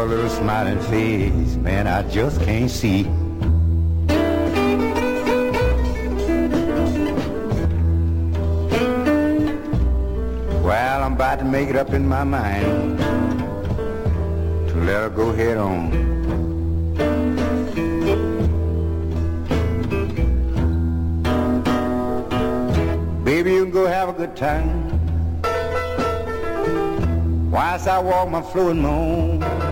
Your little smiling face, man, I just can't see. Well, I'm about to make it up in my mind to let her go head on. Baby, you can go have a good time. Whilst I walk my floor and moan.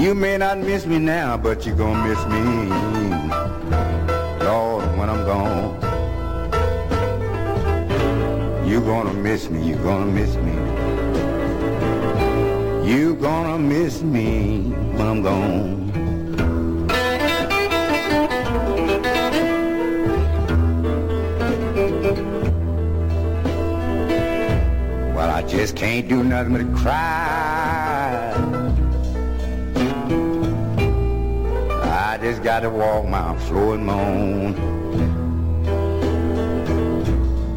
You may not miss me now, but you're gonna miss me. Lord, when I'm gone. You're gonna miss me, you're gonna miss me. You're gonna miss me when I'm gone. Well, I just can't do nothing but cry. I just gotta walk my floor and moan.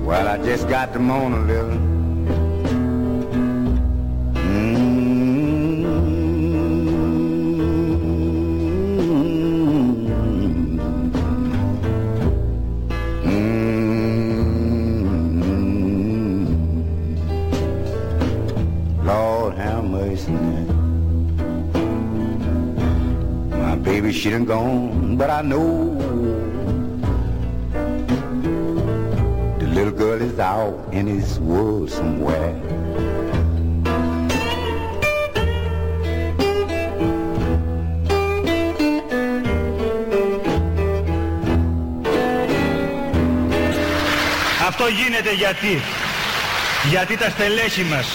Well, I just got to moan a little. She done gone, but I know the little girl is out in this world somewhere. Αυτό γίνεται γιατί. Γιατί τα στελέχη μας,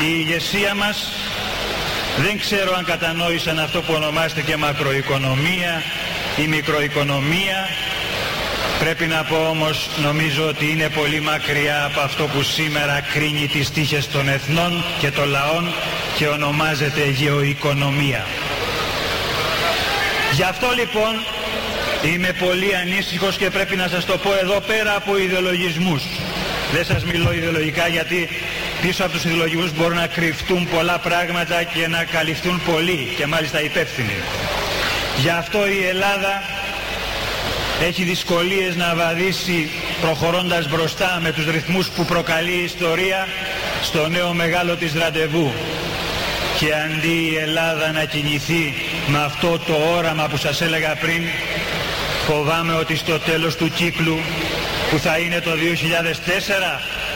η ηγεσία μας, δεν ξέρω αν κατανόησαν αυτό που ονομάζεται και μακροοικονομία ή μικροοικονομία. Πρέπει να πω όμως, νομίζω ότι είναι πολύ μακριά από αυτό που σήμερα κρίνει τις τύχες των εθνών και των λαών και ονομάζεται γεωοικονομία. Γι' αυτό λοιπόν Είμαι πολύ ανήσυχος και πρέπει να σας το πω εδώ πέρα από ιδεολογισμούς. Δεν σας μιλώ ιδεολογικά γιατί πίσω από τους ιδεολογισμούς μπορούν να κρυφτούν πολλά πράγματα και να καλυφθούν πολλοί και μάλιστα υπεύθυνοι. Γι' αυτό η Ελλάδα έχει δυσκολίες να βαδίσει προχωρώντας μπροστά με τους ρυθμούς που προκαλεί η ιστορία στο νέο μεγάλο της ραντεβού. Και αντί η Ελλάδα να κινηθεί με αυτό το όραμα που σας έλεγα πριν, Φοβάμαι ότι στο τέλος του κύκλου που θα είναι το 2004,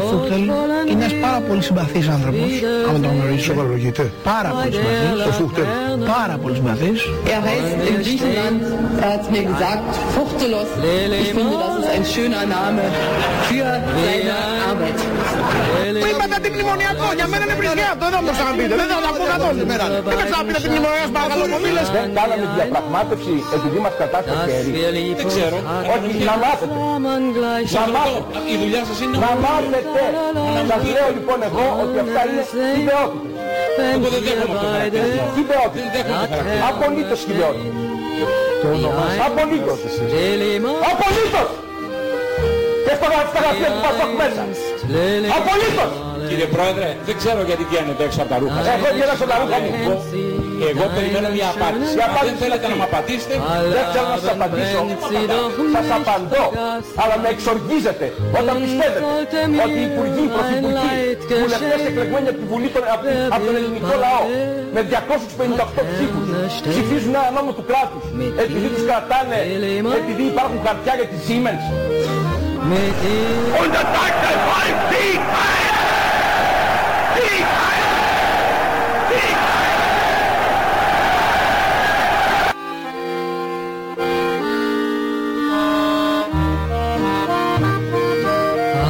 Ο Φούχτελ είναι ένας πάρα πολύ συμπαθής άνθρωπος, άμα τον γνωρίζω. Σοβαρολογείται. Πάρα πολύ συμπαθής. Ο Φούχτελ. Πάρα πολύ συμπαθής. Er heißt in Griechenland, er hat mir gesagt, Fuchtelos. Ich finde, das ist ein schöner Name für seine Arbeit. Που είπατε αντιμνημονιακό, για μένα είναι πρισκιάτο, δεν όμως να πείτε, δεν θα τα πω καθόλου σήμερα. Δεν με ξαναπείτε αντιμνημονιακό, παρακαλώ, μου μίλες. Δεν κάναμε διαπραγμάτευση επειδή μας κατάσε το χέρι. Δεν ξέρω. Όχι, να μάθετε. Να μάθετε. Η δουλειά σας είναι Να μάθετε. Σας λέω λοιπόν εγώ ότι αυτά είναι ιδεότητες. Εγώ δεν δέχομαι αυτό. Ιδεότητες. Δεν δέχομαι χαρακτήρα. Απολύτως ιδεότητες. Απολύτως. Απολύτως. Και στο στα γραφεία του Πασόκ μέσα. Απολύτως. Κύριε Πρόεδρε, δεν ξέρω γιατί βγαίνετε έξω από τα ρούχα. Εγώ βγαίνω από τα ρούχα μου. Εγώ, εγώ περιμένω μια απάντηση. Η Αν δεν απάντηση θέλετε να μου απαντήσετε, Δεν θέλω να σας απαντήσω. Σας απαντώ. Αλλά με εξοργίζετε όταν πιστεύετε ότι οι υπουργοί, οι πρωθυπουργοί, βουλευτές εκλεγμένοι από, τη Βουλή, των- από, από τον ελληνικό λαό με 258 ψήφους ψηφίζουν ένα νόμο του κράτους επειδή τους κρατάνε, επειδή υπάρχουν χαρτιά για τη Siemens. Und das sagt der Volk, die Heil!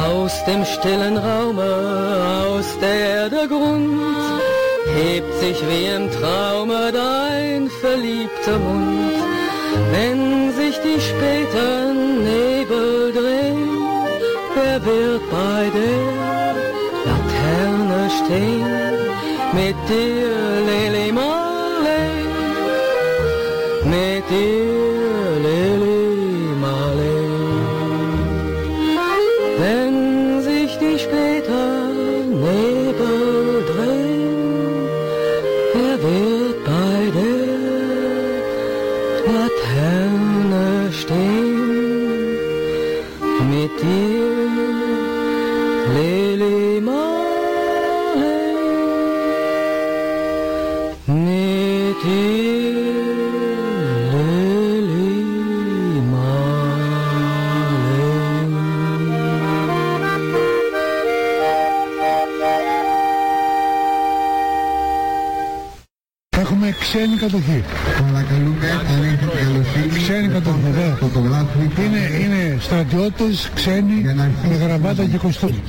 Aus dem stillen Raume, aus der Erde Grund, hebt sich wie im Traume dein verliebter Mund. Wenn sich die späten Nebel drehen, wer wird bei der acheté, mettez euh, l'élément κατοχή. Παρακαλούμε, αν έχετε καλοσύνη. Ξένη κατοχή, ναι. Είναι, είναι στρατιώτες ξένοι με γραμμάτα και κοστούμι.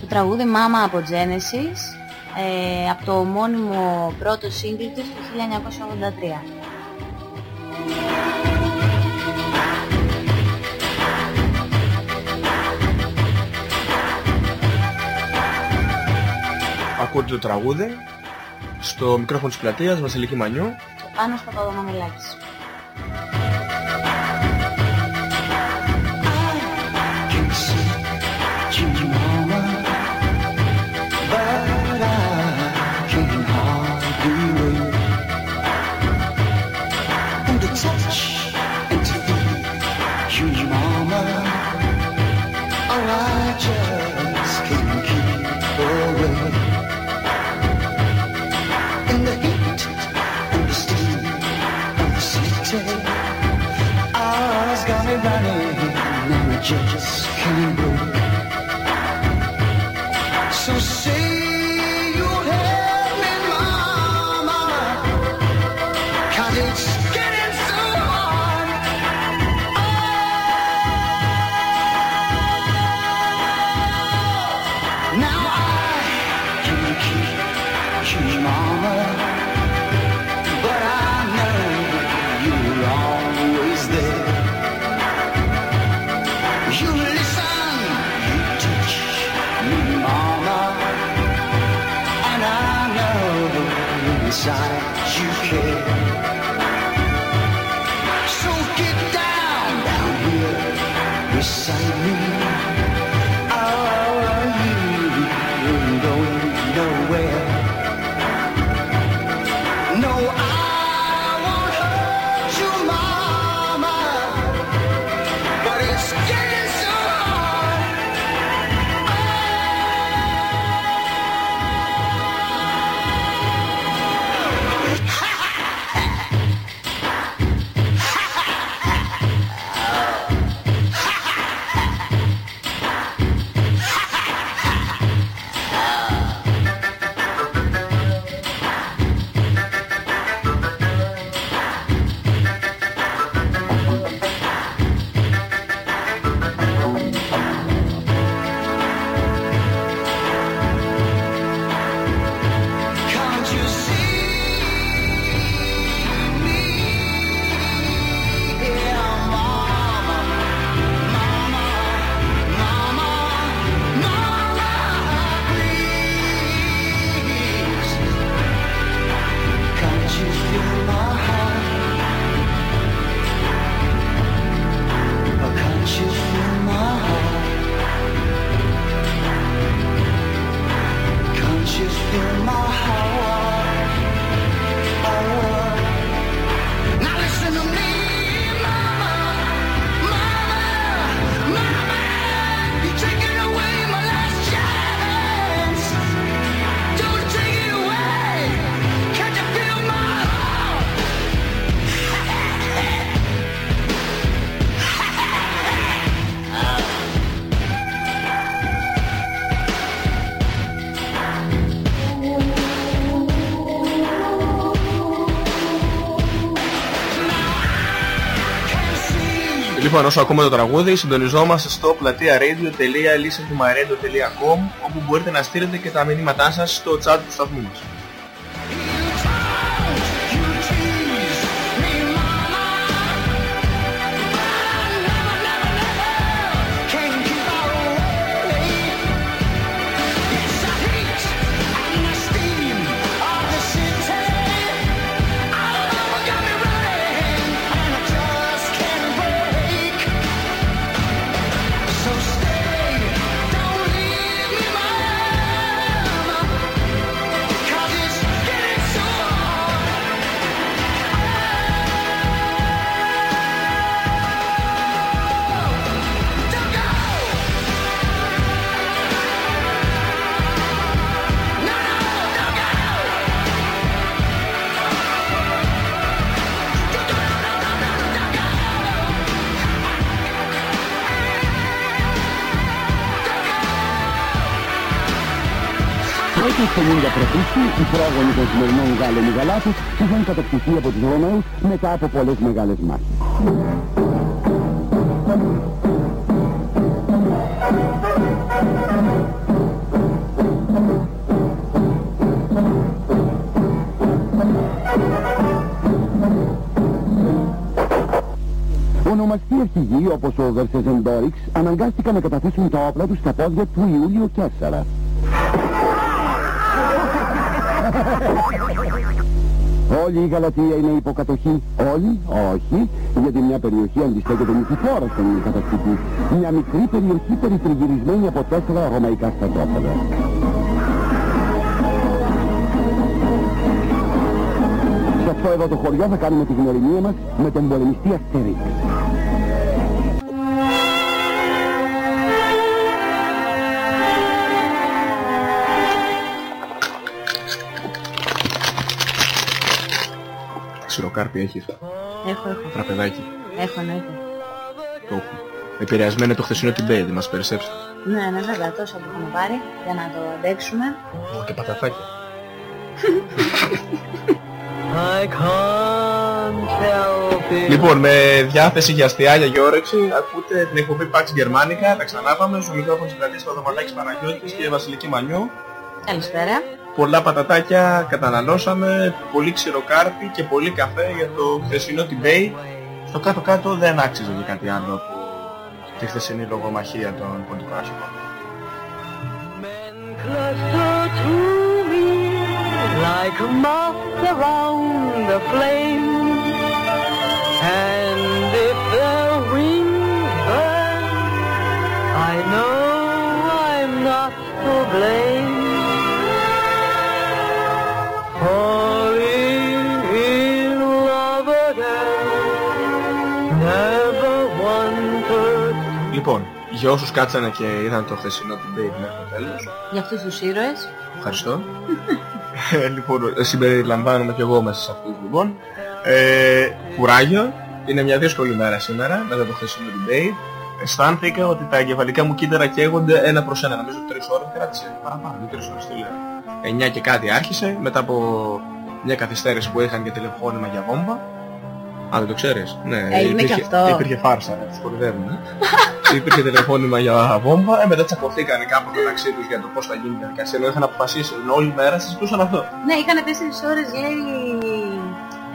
Το τραγούδι Μάμα από Genesis ε, από το μόνιμο πρώτο σύγκλι του το 1983. Ακούτε το τραγούδι στο μικρόφωνο της πλατείας Βασιλική Μανιού Πάνω στο Παπαδομανολάκης. inside you care. Λοιπόν, όσο ακούμε το τραγούδι, συντονιζόμαστε στο πλατεία radio.listentomaredo.com όπου μπορείτε να στείλετε και τα μηνύματά σας στο chat του σταθμού μας. Οι πρόγονοι των σημερινών Γάλλων Γαλάτους είχαν κατακτηθεί από τους Ρωμαίους μετά από πολλές μεγάλες μάχες. Ονομαστοί αρχηγοί όπως ο Βερσεζεντόριξ αναγκάστηκαν να καταθέσουν τα όπλα τους στα πόδια του Ιούλιο 4. Όλη η Γαλατεία είναι υποκατοχή. Όλη, όχι, γιατί μια περιοχή αντιστέκεται νικηφόρα στον κατακτητή. Μια μικρή περιοχή περιτριγυρισμένη από τέσσερα ρωμαϊκά στρατόπεδα. Σε αυτό εδώ το χωριό θα κάνουμε τη γνωριμία μας με τον πολεμιστή Αστερίξ. Ξηροκάρπι έχεις. Έχω, έχω. Τραπεδάκι. Έχω, εννοείται. Το έχω. Επηρεασμένο το χθεσινό την δεν μας περισσέψει. Ναι, ναι, βέβαια, τόσο που έχουμε πάρει για να το αντέξουμε. Ω, και πατατάκια. I can't help it. Λοιπόν, με διάθεση για αστιάγια και όρεξη, ακούτε την εκπομπή Pax Germanica. Τα ξανά πάμε στο μικρόφωνο της Γαλλίας Παδομαλάκης Παναγιώτης και Βασιλική Μανιού. Καλησπέρα. Πολλά πατατάκια καταναλώσαμε, πολύ ξηροκάρπι και πολύ καφέ για το χθεσινό debate. Στο κάτω-κάτω δεν άξιζε για κάτι άλλο από τη χθεσινή λογομαχία των ποντικράσικων. Cluster to me like a moth around the flame. And if their wings burn, I know I'm not to blame. Για όσους κάτσανε και είδαν το χθεσινό debate μέχρι το τέλος, Για αυτούς τους ήρωες. Ευχαριστώ. Ε, λοιπόν, συμπεριλαμβάνομαι και εγώ μέσα σε αυτούς λοιπόν. Ε, κουράγιο. Είναι μια δύσκολη μέρα σήμερα μετά το χθεσινό debate. Αισθάνθηκα ότι τα εγκεφαλικά μου κύτταρα καίγονται ένα προς ένα. Νομίζω τρεις ώρες κράτησε. Παραπάνω, δύο τρεις ώρες τι λέω. Εννιά και κάτι άρχισε μετά από μια καθυστέρηση που είχαν και τηλεφώνημα για βόμβα. Α, δεν το ξέρεις. Ναι, Έγινε και αυτό. υπήρχε φάρσα, τους κορυδεύουν. ε. υπήρχε τηλεφώνημα για βόμβα, ε, μετά τσακωθήκανε κάπου μεταξύ τους για το πώς θα γίνει η διαδικασία. Ενώ είχαν αποφασίσει ενώ όλη μέρα συζητούσαν αυτό. Ναι, είχαν 4 ώρες, λέει,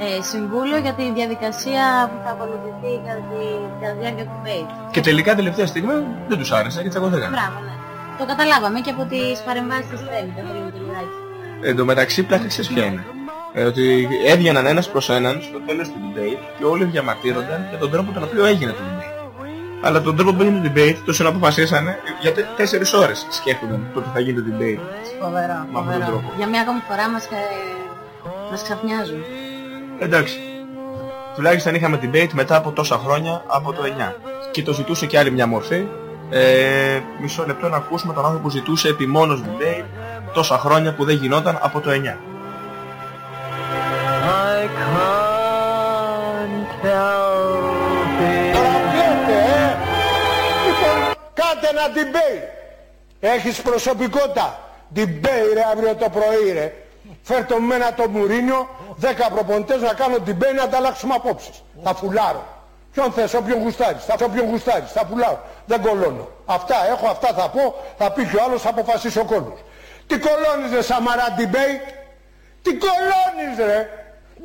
ε, συμβούλιο για τη διαδικασία που θα ακολουθηθεί κατά τη, κατά τη διάρκεια του debate. Και τελικά τελευταία στιγμή δεν τους άρεσε και τσακωθήκανε. Μπράβο, ναι. Το καταλάβαμε και από τις παρεμβάσεις της Στέλνη, τα τρία του Λουράκη. Εν τω μεταξύ πλάκα ξέρεις ποια είναι. Ε, ότι έβγαιναν ένας προς έναν στο τέλος του debate και όλοι διαμαρτύρονταν για τον τρόπο τον οποίο έγινε το debate. Αλλά τον τρόπο που έγινε το debate, τους αποφασίσανε για τε- τέσσερις ώρες σκέφτονταν το ότι θα γίνει το debate. Φοβερό, Με αυτόν τον φοβερό. τρόπο. Για μια ακόμη φορά μας, ε, μας ξαφνιάζουν. Εντάξει. Τουλάχιστον είχαμε debate μετά από τόσα χρόνια από το 9. Και το ζητούσε και άλλη μια μορφή. Ε, μισό λεπτό να ακούσουμε τον άνθρωπο που ζητούσε επιμόνως debate τόσα χρόνια που δεν γινόταν από το 9. I can't help it. Παραπιέται, ε! Λοιπόν, κάτε ένα debate. Έχεις προσωπικότητα. Debate ρε αύριο το πρωί ρε. Φέρ το μένα το Μουρίνιο, δέκα προπονητές να κάνω debate να ανταλλάξουμε απόψεις. Θα φουλάρω. Ποιον θες, όποιον γουστάρεις, θα, όποιον γουστάρεις, θα πουλάω. Δεν κολώνω. Αυτά έχω, αυτά θα πω, θα πει και ο άλλος, θα αποφασίσει ο κόσμος. Τι κολώνεις ρε Σαμαρά debate, τι κολώνεις ρε,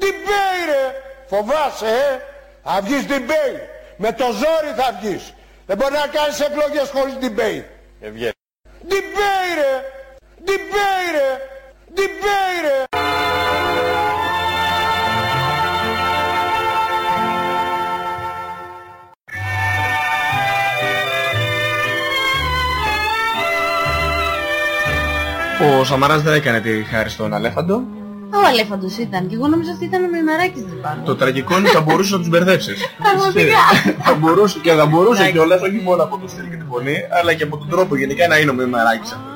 debate ρε, φοβάσαι ε, θα βγεις debate, με το ζόρι θα βγεις. Δεν μπορεί να κάνεις εκλογές χωρίς debate. Ευγέ. Debate ρε, debate ρε, debate ρε. Ο Σαμαράς δεν έκανε τη χάρη στον Αλέφαντο. Ο Αλέφαντος ήταν και εγώ νόμιζα ότι ήταν ο Μημαράκης δεν πάνω. Το τραγικό είναι ότι θα μπορούσε να τους μπερδέψεις. Πραγματικά. θα μπορούσε και θα μπορούσε Εντάξει. κιόλας όχι μόνο από το στυλ και τη φωνή, αλλά και από τον τρόπο γενικά να είναι ο Μημαράκης αυτός.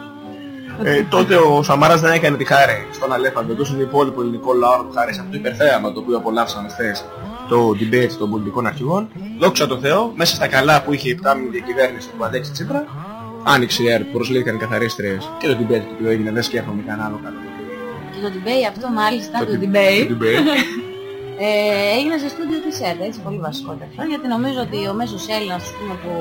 Ε, τότε ο Σαμαράς δεν έκανε τη χάρη στον Αλέφαντο, τόσο είναι υπόλοιπο ελληνικό λαό του χάρη σε αυτό το υπερθέαμα το οποίο απολαύσαμε χθες το debate των πολιτικών αρχηγών. Δόξα τω Θεώ, μέσα στα καλά που είχε η επτάμινη διακυβέρνηση του Παντέξη Τσίπρα, άνοιξε η ΕΡΤ, προσλήθηκαν οι καθαρίστριες και το debate το οποίο έγινε, δεν σκέφτομαι κανένα άλλο καλό. Και το debate αυτό μάλιστα, το, Το debate, debate. ε, έγινε σε στούντιο της ΕΡΤ, έτσι πολύ βασικότερο αυτό, γιατί νομίζω ότι ο μέσος Έλληνας ας πούμε, που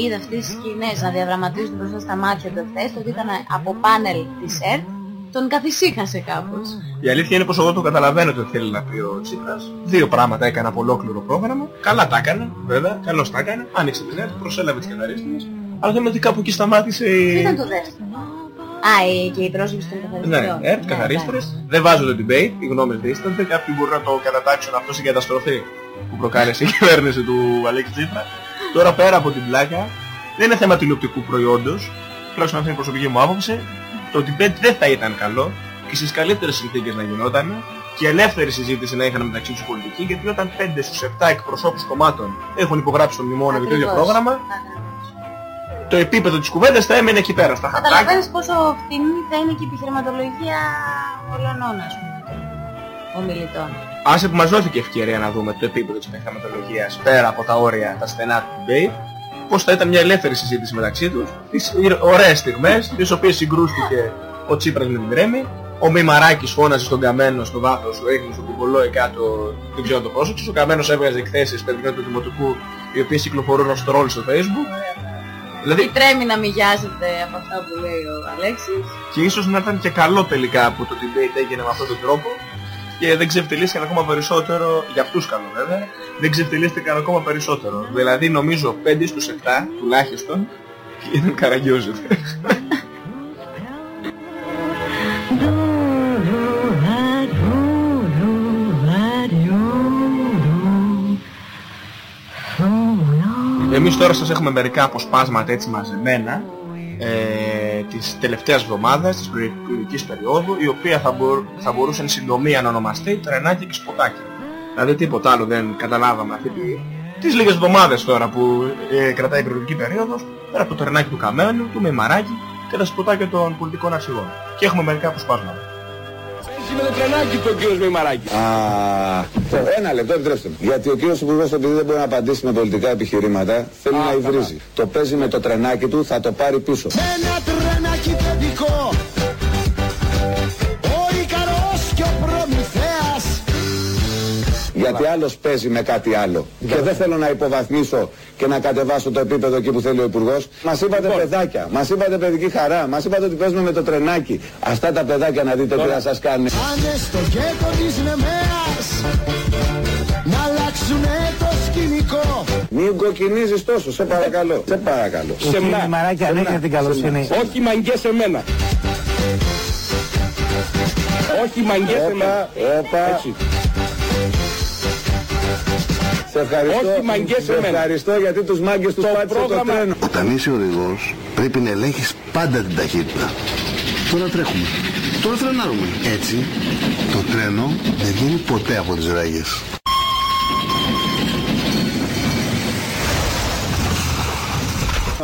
είδε αυτές τις σκηνές να διαδραματίζονται μπροστά στα μάτια του εχθές, το ότι ήταν από πάνελ της ΕΡΤ, τον καθησύχασε κάπως. Η αλήθεια είναι πως εγώ το καταλαβαίνω ότι θέλει να πει ο Τσίπρας. Δύο πράγματα έκανε από ολόκληρο πρόγραμμα. Καλά τα έκανε, βέβαια, καλώς τα έκανε. Άνοιξε την ΕΡΤ, προσέλαβε τις καθαρίστριες. Αλλά δεν είναι ότι κάπου εκεί σταμάτησε Τι η... ήταν το δεύτερο. Α, η- και η πρόσληψη των καθαριστών. Ναι, ΕΡΤ, καθαρίστριες. Δεν βάζω το debate, οι γνώμες δίστανται. Κάποιοι μπορούν να το κατατάξουν αυτό στην καταστροφή που προκάλεσε η κυβέρνηση του Αλέξη Τσίπρα. Τώρα πέρα από την πλάκα, δεν είναι θέμα τηλεοπτικού προϊόντος, τουλάχιστον αυτή είναι η προσωπική μου άποψη. Το debate δεν θα ήταν καλό και στις καλύτερες συνθήκες να γινόταν και ελεύθερη συζήτηση να είχαν μεταξύ τους πολιτικοί γιατί όταν 5 στους 7 εκπροσώπους κομμάτων έχουν υπογράψει το μνημόνιο για το ίδιο Ακριβώς. Πρόγραμμα, το επίπεδο της κουβέντας θα έμενε εκεί πέρα, στα χαρτάκια. Καταλαβαίνεις πόσο φτηνή θα είναι και η επιχειρηματολογία πολλών ας πούμε των ομιλητών. Άσε που μας δόθηκε ευκαιρία να δούμε το επίπεδο της επιχειρηματολογίας πέρα από τα όρια, τα στενά του debate, πώς θα ήταν μια ελεύθερη συζήτηση μεταξύ τους, τις ωραίες στιγμές, τις οποίες συγκρούστηκε ο Τσίπρας με την Ρέμη, ο Μημαράκης φώναζε στον Καμένο στο βάθος, ο Έχνης στον Κουμπολό κάτω, δεν ξέρω το πρόσεξε, ο Καμένος έβγαζε εκθέσεις παιδιών του Δημοτικού, οι οποίες κυκλοφορούν ως τρόλ στο facebook. Δηλαδή, Τι τρέμει να μοιάζεται από αυτά που λέει ο Αλέξης. και ίσως να ήταν και καλό τελικά που το debate έγινε με αυτόν τον τρόπο και δεν ξεφτυλίστηκαν ακόμα περισσότερο, για αυτούς καλό βέβαια, δεν ξεφτυλίστηκαν ακόμα περισσότερο. Δηλαδή νομίζω 5 στους 7 τουλάχιστον ήταν καραγκιόζοι. Εμείς τώρα σας έχουμε μερικά αποσπάσματα έτσι μαζεμένα ε, της τελευταίας εβδομάδας, της προεκλογικής περίοδου, η οποία θα, μπορ, θα μπορούσε εν συντομία να ονομαστεί τρενάκι και σποτάκι. Δηλαδή τίποτα άλλο δεν καταλάβαμε αυτή τη, τις λίγες εβδομάδες τώρα που ε, κρατάει η προεκλογική περίοδος, πέρα από το τρενάκι του Καμένου, του Μημαράκη και τα σποτάκια των πολιτικών αρχηγών. Και έχουμε μερικά αποσπάσματα. Με το τρενάκι του ο κύριος Μημαράκη. Α, ένα λεπτό επιτρέψτε μου. Γιατί ο κύριος Υπουργός επειδή δεν μπορεί να απαντήσει με πολιτικά επιχειρήματα, θέλει να υβρίζει. Το παίζει με το τρενάκι του, θα το πάρει πίσω. Ένα τρενάκι παιδικό Γιατί άλλος παίζει με κάτι άλλο. Και δεν θέλω να υποβαθμίσω και να κατεβάσω το επίπεδο εκεί που θέλει ο Υπουργός. Μας είπατε παιδάκια, μας είπατε παιδική χαρά, μας είπατε ότι παίζουμε με το τρενάκι. Αυτά τα παιδάκια να δείτε τι θα σας κάνουν. Πάνε στο γέτο της Νεμέας Να αλλάξουνε το σκηνικό Μην κοκκινίζεις τόσο, σε παρακαλώ. Σε παρακαλώ. Σε μένα. Μαράκη, αν έχετε την καλοσύνη. Όχι μαγκές σε μένα. Όχι μαγκές σε μένα. Όπα, όπα. Έτσι. Σε ευχαριστώ, Όχι μαγκές σε εμένα. ευχαριστώ γιατί τους μάγκες τους Το πάτησε το πρόγραμμα- τρένο. Όταν είσαι οδηγός πρέπει να ελέγχεις πάντα την ταχύτητα. Τώρα τρέχουμε. Τώρα φρενάρουμε. Έτσι το τρένο δεν βγαίνει ποτέ από τις ράγες.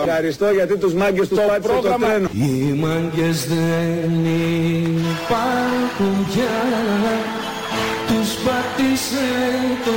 Ευχαριστώ γιατί τους μάγκες τους πάτησε το πρόγραμμα- τρένο. Οι μάγκες δεν υπάρχουν πια Τους πάτησε το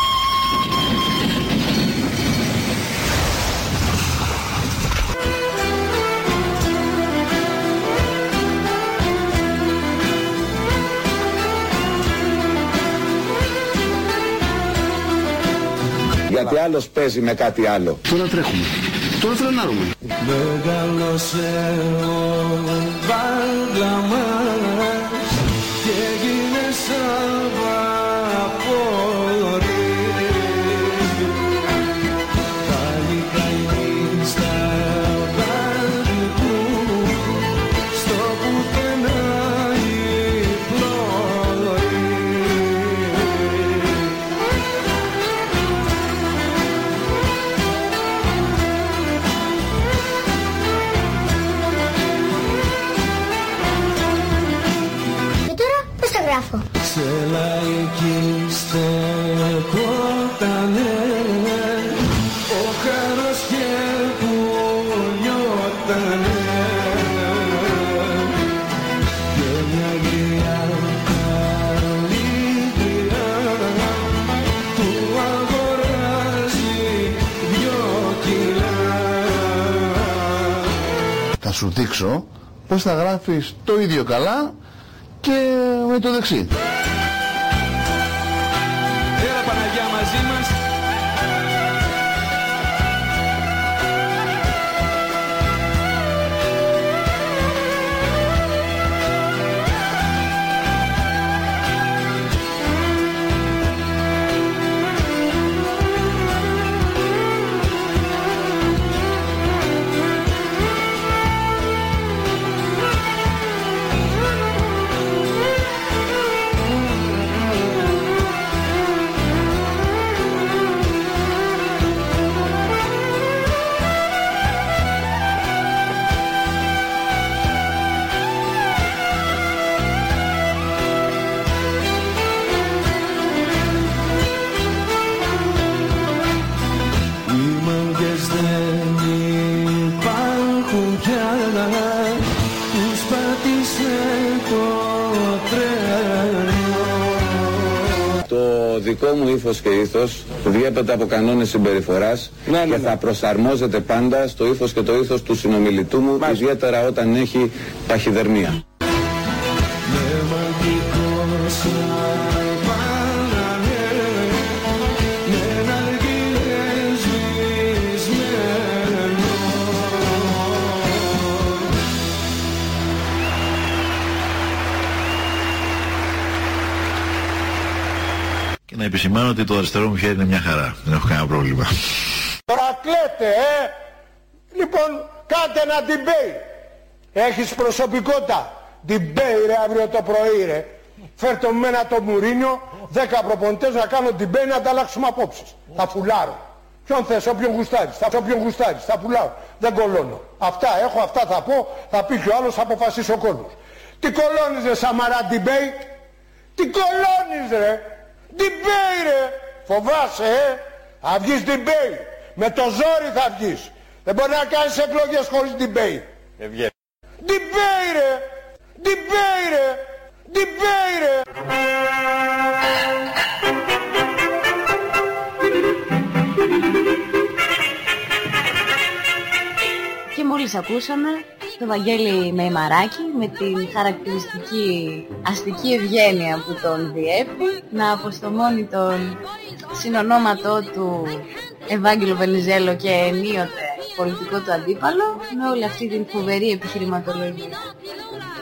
Γιατί άλλος παίζει με κάτι άλλο. Τώρα τρέχουμε. Τώρα φρενάρουμε. Μεγάλωσε ο μπάγκα μας και έγινε σαν Σε λαϊκή στεκότανε. Ο χάρος και που νιώτανε και μια γριά καλύτρια του αγοράζει δυο κιλά. Θα σου δείξω πως θα γράφεις το ίδιο καλά και με το δεξί. Δικό μου ύφος και ήθος διέπεται από κανόνες συμπεριφοράς και θα προσαρμόζεται πάντα στο ύφος και το ήθος του συνομιλητού μου, ιδιαίτερα όταν έχει παχυδερμία. Επισημάνω ότι το αριστερό μου χέρι είναι μια χαρά. Δεν έχω κανένα πρόβλημα. Τώρα κλαίτε, ε! Λοιπόν, κάντε ένα debate. Έχεις προσωπικότητα. Debate ρε αύριο το πρωί ρε. Φέρ το μένα το Μουρίνιο, δέκα προπονητές να κάνω debate να ανταλλάξουμε απόψεις. Θα πουλάρω. Ποιον θες, όποιον γουστάρεις, θα, όποιον γουστάρεις, θα πουλάω. Δεν κολώνω. Αυτά έχω, αυτά θα πω, θα πει και ο άλλος, θα αποφασίσει ο κόσμος. Τι κολώνεις ρε Σαμαρά debate, τι κολώνεις ρε, debate ρε, φοβάσαι ε, θα βγεις debate, με το ζόρι θα βγεις. Δεν μπορεί να κάνεις εκλογές χωρίς debate. Debate ρε, debate ρε, debate ρε. Και μόλις ακούσαμε το Βαγγέλη Μεϊμαράκη με την χαρακτηριστική αστική ευγένεια που τον διέπει να αποστομώνει τον συνονόματό του Ευάγγελο Βενιζέλο και ενίοτε πολιτικό του αντίπαλο με όλη αυτή την φοβερή επιχειρηματολογία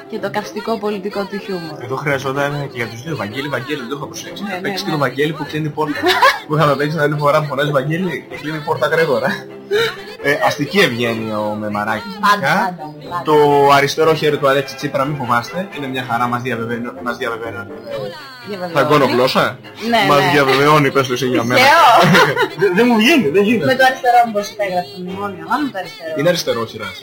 και το καυστικό πολιτικό του χιούμορ. Εδώ χρειαζόταν και για τους δύο Βαγγέλη, Βαγγέλη, δεν το είχα προσέξει. Ναι, Θα ναι, παίξει και ναι. το Βαγγέλη που κλείνει πόρτα. που είχαμε παίξει την άλλη φορά που φωνάζει Βαγγέλη και κλείνει πόρτα γρήγορα. Ε, αστική ευγένεια ο Μεμαράκης. Πάντα, φυσικά. πάντα, πάντα. Το αριστερό χέρι του Αλέξη Τσίπρα, μην φοβάστε, είναι μια χαρά, μας διαβεβαιώνει. Μας διαβεβαιώνει. Διαβεβαιώνει. Θα γκώνω γλώσσα. Ναι, Μας ναι. διαβεβαιώνει, πες το εσύ για μένα. Θεό! Δεν- Δεν μου βγαίνει, δεν Με γίνεται. το αριστερό μου πώς υπέγραψε το μνημόνιο. Μάλλον το αριστερό. Είναι αριστερό χειράς.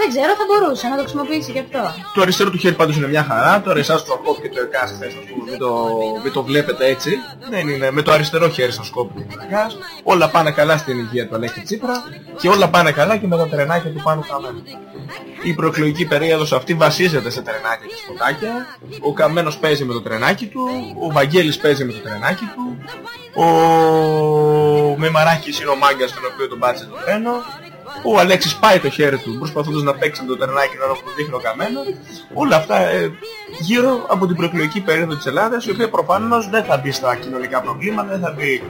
Δεν ξέρω, θα μπορούσε να το χρησιμοποιήσει και αυτό. Το αριστερό του χέρι πάντως είναι μια χαρά. Τώρα εσάς το σκόπ και το ΕΚΑΣ θες, ας πούμε, μην το, μην το βλέπετε έτσι. Δεν είναι με το αριστερό χέρι στο σκόπ και το ΕΚΑΣ. Όλα πάνε καλά στην υγεία του Αλέξη Τσίπρα και όλα πάνε καλά και με τα τρενάκια του πάνω καμένα. Οι η προεκλογική περίοδος αυτή βασίζεται σε τρενάκια και σποτάκια. Ο Καμένος παίζει με το τρενάκι του, ο Βαγγέλης παίζει με το τρενάκι του, ο Μεμαράκης είναι ο μάγκας τον οποίο τον πάτησε το τρένο, ο Αλέξης πάει το χέρι του προσπαθώντας να παίξει με το τρενάκι να που δείχνει ο Καμένος. Όλα αυτά ε, γύρω από την προεκλογική περίοδο της Ελλάδας, η οποία προφανώς δεν θα μπει στα κοινωνικά προβλήματα, δεν θα μπει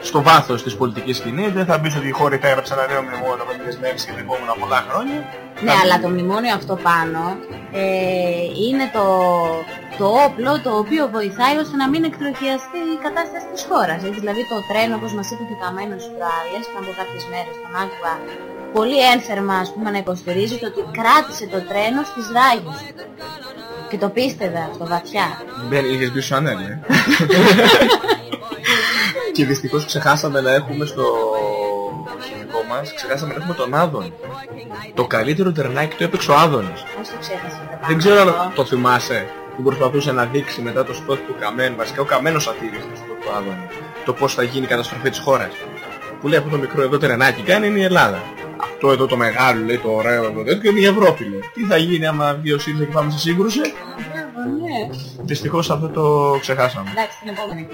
στο βάθος της πολιτικής σκηνής, δεν θα μπει στο ότι η χώρα υπέγραψε ένα νέο μνημόνιο με τις μέρες και τα επόμενα πολλά χρόνια. Ναι, αλλά το μνημόνιο αυτό πάνω ε, είναι το, το όπλο το οποίο βοηθάει ώστε να μην εκτροχιαστεί η κατάσταση της χώρας. Έτσι, δηλαδή το τρένο, όπως μας είπε και ο Καμένος προάλλες, πριν από κάποιες μέρες στον Άκβα, πολύ ένθερμα ας πούμε να υποστηρίζει το ότι κράτησε το τρένο στις ράγες. Και το πίστευε αυτό βαθιά. Δεν είχες μπει στο Ανέλ, ε. και δυστυχώς ξεχάσαμε να έχουμε στο χημικό μας, ξεχάσαμε να έχουμε τον Άδων. Το καλύτερο τερνάκι το έπαιξε ο Άδωνης. Πώς το ξέχασα. Δεν ξέρω αν το θυμάσαι που προσπαθούσε να δείξει μετά το σπότ του Καμένου, βασικά ο Καμένος σατήρισε το σπότ του Άδωνη, το πώς θα γίνει η καταστροφή της χώρας. Που λέει αυτό το μικρό εδώ τερνάκι κάνει είναι η Ελλάδα. Αυτό εδώ το μεγάλο λέει το ωραίο εδώ τέτοιο είναι η Ευρώπη λέει. Τι θα γίνει άμα βγει ο ΣΥΡΙΖΑ και πάμε σε σύγκρουση; Ναι. Δυστυχώς αυτό το ξεχάσαμε. Εντάξει, την επόμενη.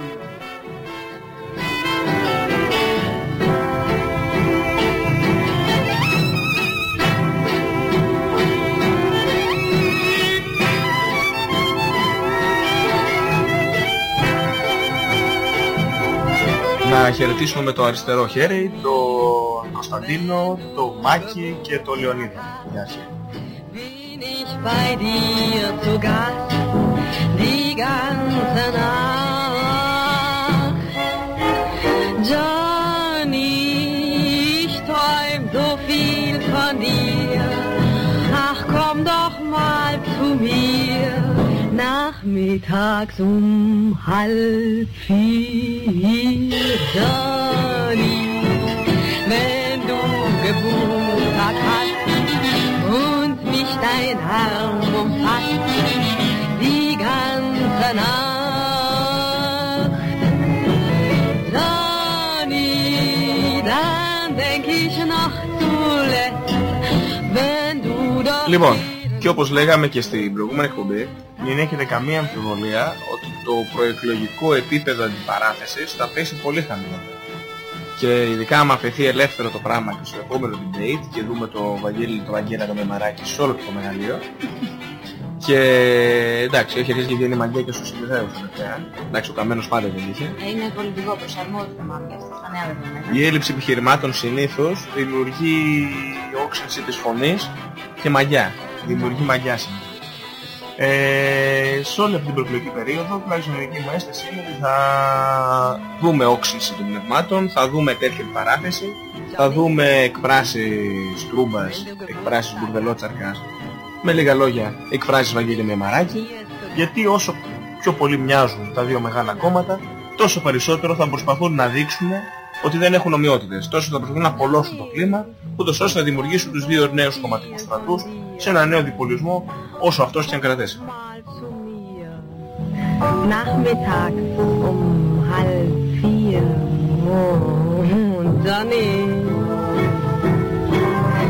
Χαιρετήσουμε με το αριστερό χέρι τον Κωνσταντίνο, το Μάκη και το Λεωνίδα. Γεια σας. ich Nachmittags um halb vier, Johnny, wenn du Geburtstag hast und mich dein Arm umfasst, die ganze Nacht. Johnny, dann denk ich noch zuletzt, wenn du doch... Limon. Και όπως λέγαμε και στην προηγούμενη εκπομπή, μην έχετε καμία αμφιβολία ότι το προεκλογικό επίπεδο αντιπαράθεσης θα πέσει πολύ χαμηλότερα. Και ειδικά άμα αφαιθεί ελεύθερο το πράγμα και στο επόμενο debate και δούμε το Βαγγέλη το Βαγγέλα το Μεμαράκι σε όλο το μεγαλείο. και εντάξει, έχει αρχίσει και βγαίνει μαγκιά και στους συνδέους τελευταία. Εντάξει, ο Καμένος πάντα δεν είχε. Ε, Είναι πολιτικό προσαρμόζεται μάλλον στα νέα δεδομένα. Η έλλειψη επιχειρημάτων συνήθως δημιουργεί όξυνση της φωνής και μαγιά. Δημιουργεί μαγιά συνήθως. Ε, σε όλη αυτή την προεκλογική περίοδο, τουλάχιστον η δική μου αίσθηση είναι ότι θα δούμε όξυνση των πνευμάτων, θα δούμε τέτοια παράθεση, θα δούμε εκφράσεις τρούμπας, εκφράσεις μπουρδελότσαρκας, με λίγα λόγια εκφράσεις Βαγγέλη Μεμαράκη, γιατί όσο πιο πολύ μοιάζουν τα δύο μεγάλα κόμματα, τόσο περισσότερο θα προσπαθούν να δείξουν ότι δεν έχουν ομοιότητες. Τόσο θα προσπαθούν να απολώσουν το κλίμα, ούτως ώστε να δημιουργήσουν τους δύο νέους κομματικούς στρατούς σε ένα νέο διπολισμό, όσο αυτός και αν κρατήσει. Nachmittags um halb vier. Oh, Johnny.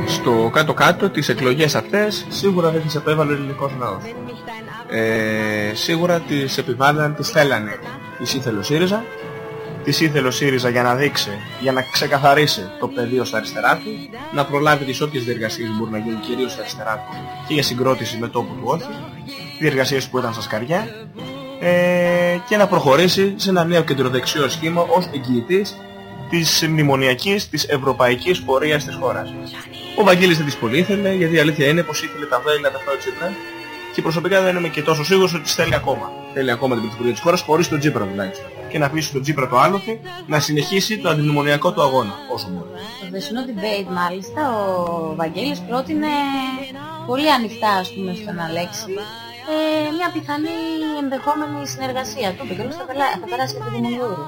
Στο κάτω-κάτω τις εκλογές αυτές σίγουρα δεν τις επέβαλε ο ελληνικός λαός. Ε, σίγουρα τις επιβάλλαν, τις θέλανε. Τις ήθελε ο ΣΥΡΙΖΑ. Τις ήθελε ο ΣΥΡΙΖΑ για να δείξει, για να ξεκαθαρίσει το πεδίο στα αριστερά του, να προλάβει τις όποιες διεργασίες μπορούν να γίνουν κυρίως στα αριστερά του και για συγκρότηση με τόπο του όχι, διεργασίες που ήταν στα σκαριά, ε, και να προχωρήσει σε ένα νέο κεντροδεξιό σχήμα ως εγγυητής της μνημονιακής, της ευρωπαϊκής πορείας της χώρας. Ο Βαγγέλης δεν τις πολύ ήθελε, γιατί η αλήθεια είναι πως ήθελε τα βέλη να τα φάει ο Τσίπρα και προσωπικά δεν είμαι και τόσο σίγουρος ότι τις θέλει ακόμα. Θέλει ακόμα την πρωθυπουργία της χώρας χωρίς τον Τσίπρα τουλάχιστον. Και να αφήσει τον Τσίπρα το άλοθη να συνεχίσει το αντιμνημονιακό του αγώνα όσο μπορεί. Στο χθεσινό debate μάλιστα ο Βαγγέλης πρότεινε πολύ ανοιχτά ας πούμε στον Αλέξη ε, μια πιθανή ενδεχόμενη συνεργασία του. είπε και θα, πελά- θα περάσει και τη Δημονιούρη.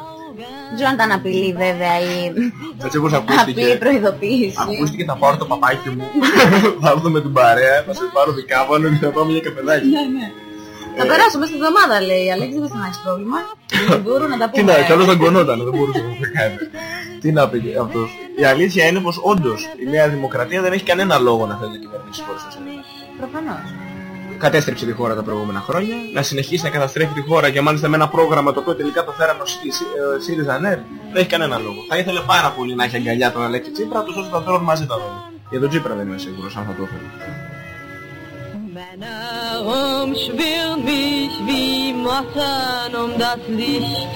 Δεν ξέρω αν ήταν απειλή βέβαια ή Έτσι όπως απλή ακούστηκε, προειδοποίηση. ακούστηκε θα πάρω το παπάκι μου, θα έρθω με την παρέα, θα σε πάρω δικάβανο και θα πάμε για καφεδάκι. Ναι, ναι. Θα περάσω μέσα στη εβδομάδα λέει. Αλέξη δεν θα έχεις πρόβλημα. Δεν μπορούν να τα Τι πούμε. να, καλώς δεν κονόταν, δεν μπορούσε να το κάνει. Τι να πει αυτός. Η αλήθεια είναι πως όντως η Νέα Δημοκρατία δεν έχει κανένα λόγο να θέλει να κυβερνήσει χωρίς το ΣΥΡΙΖΑ. Προφανώς. Κατέστρεψε τη χώρα τα προηγούμενα χρόνια, να συνεχίσει να καταστρέφει τη χώρα και μάλιστα με ένα πρόγραμμα το οποίο τελικά το φέραμε ως Σι- Σι- ε, ΣΥΡΙΖΑ ΝΕΡ, δεν έχει κανένα λόγο. Θα ήθελε πάρα πολύ να έχει αγκαλιά τον Αλέξη Τσίπρα, τους ώστε τα τρώνε μαζί τα δόντια. Για τον Τσίπρα δεν είμαι σίγουρος αν θα το έφερε. Umschwirrt mich wie Motten um das Licht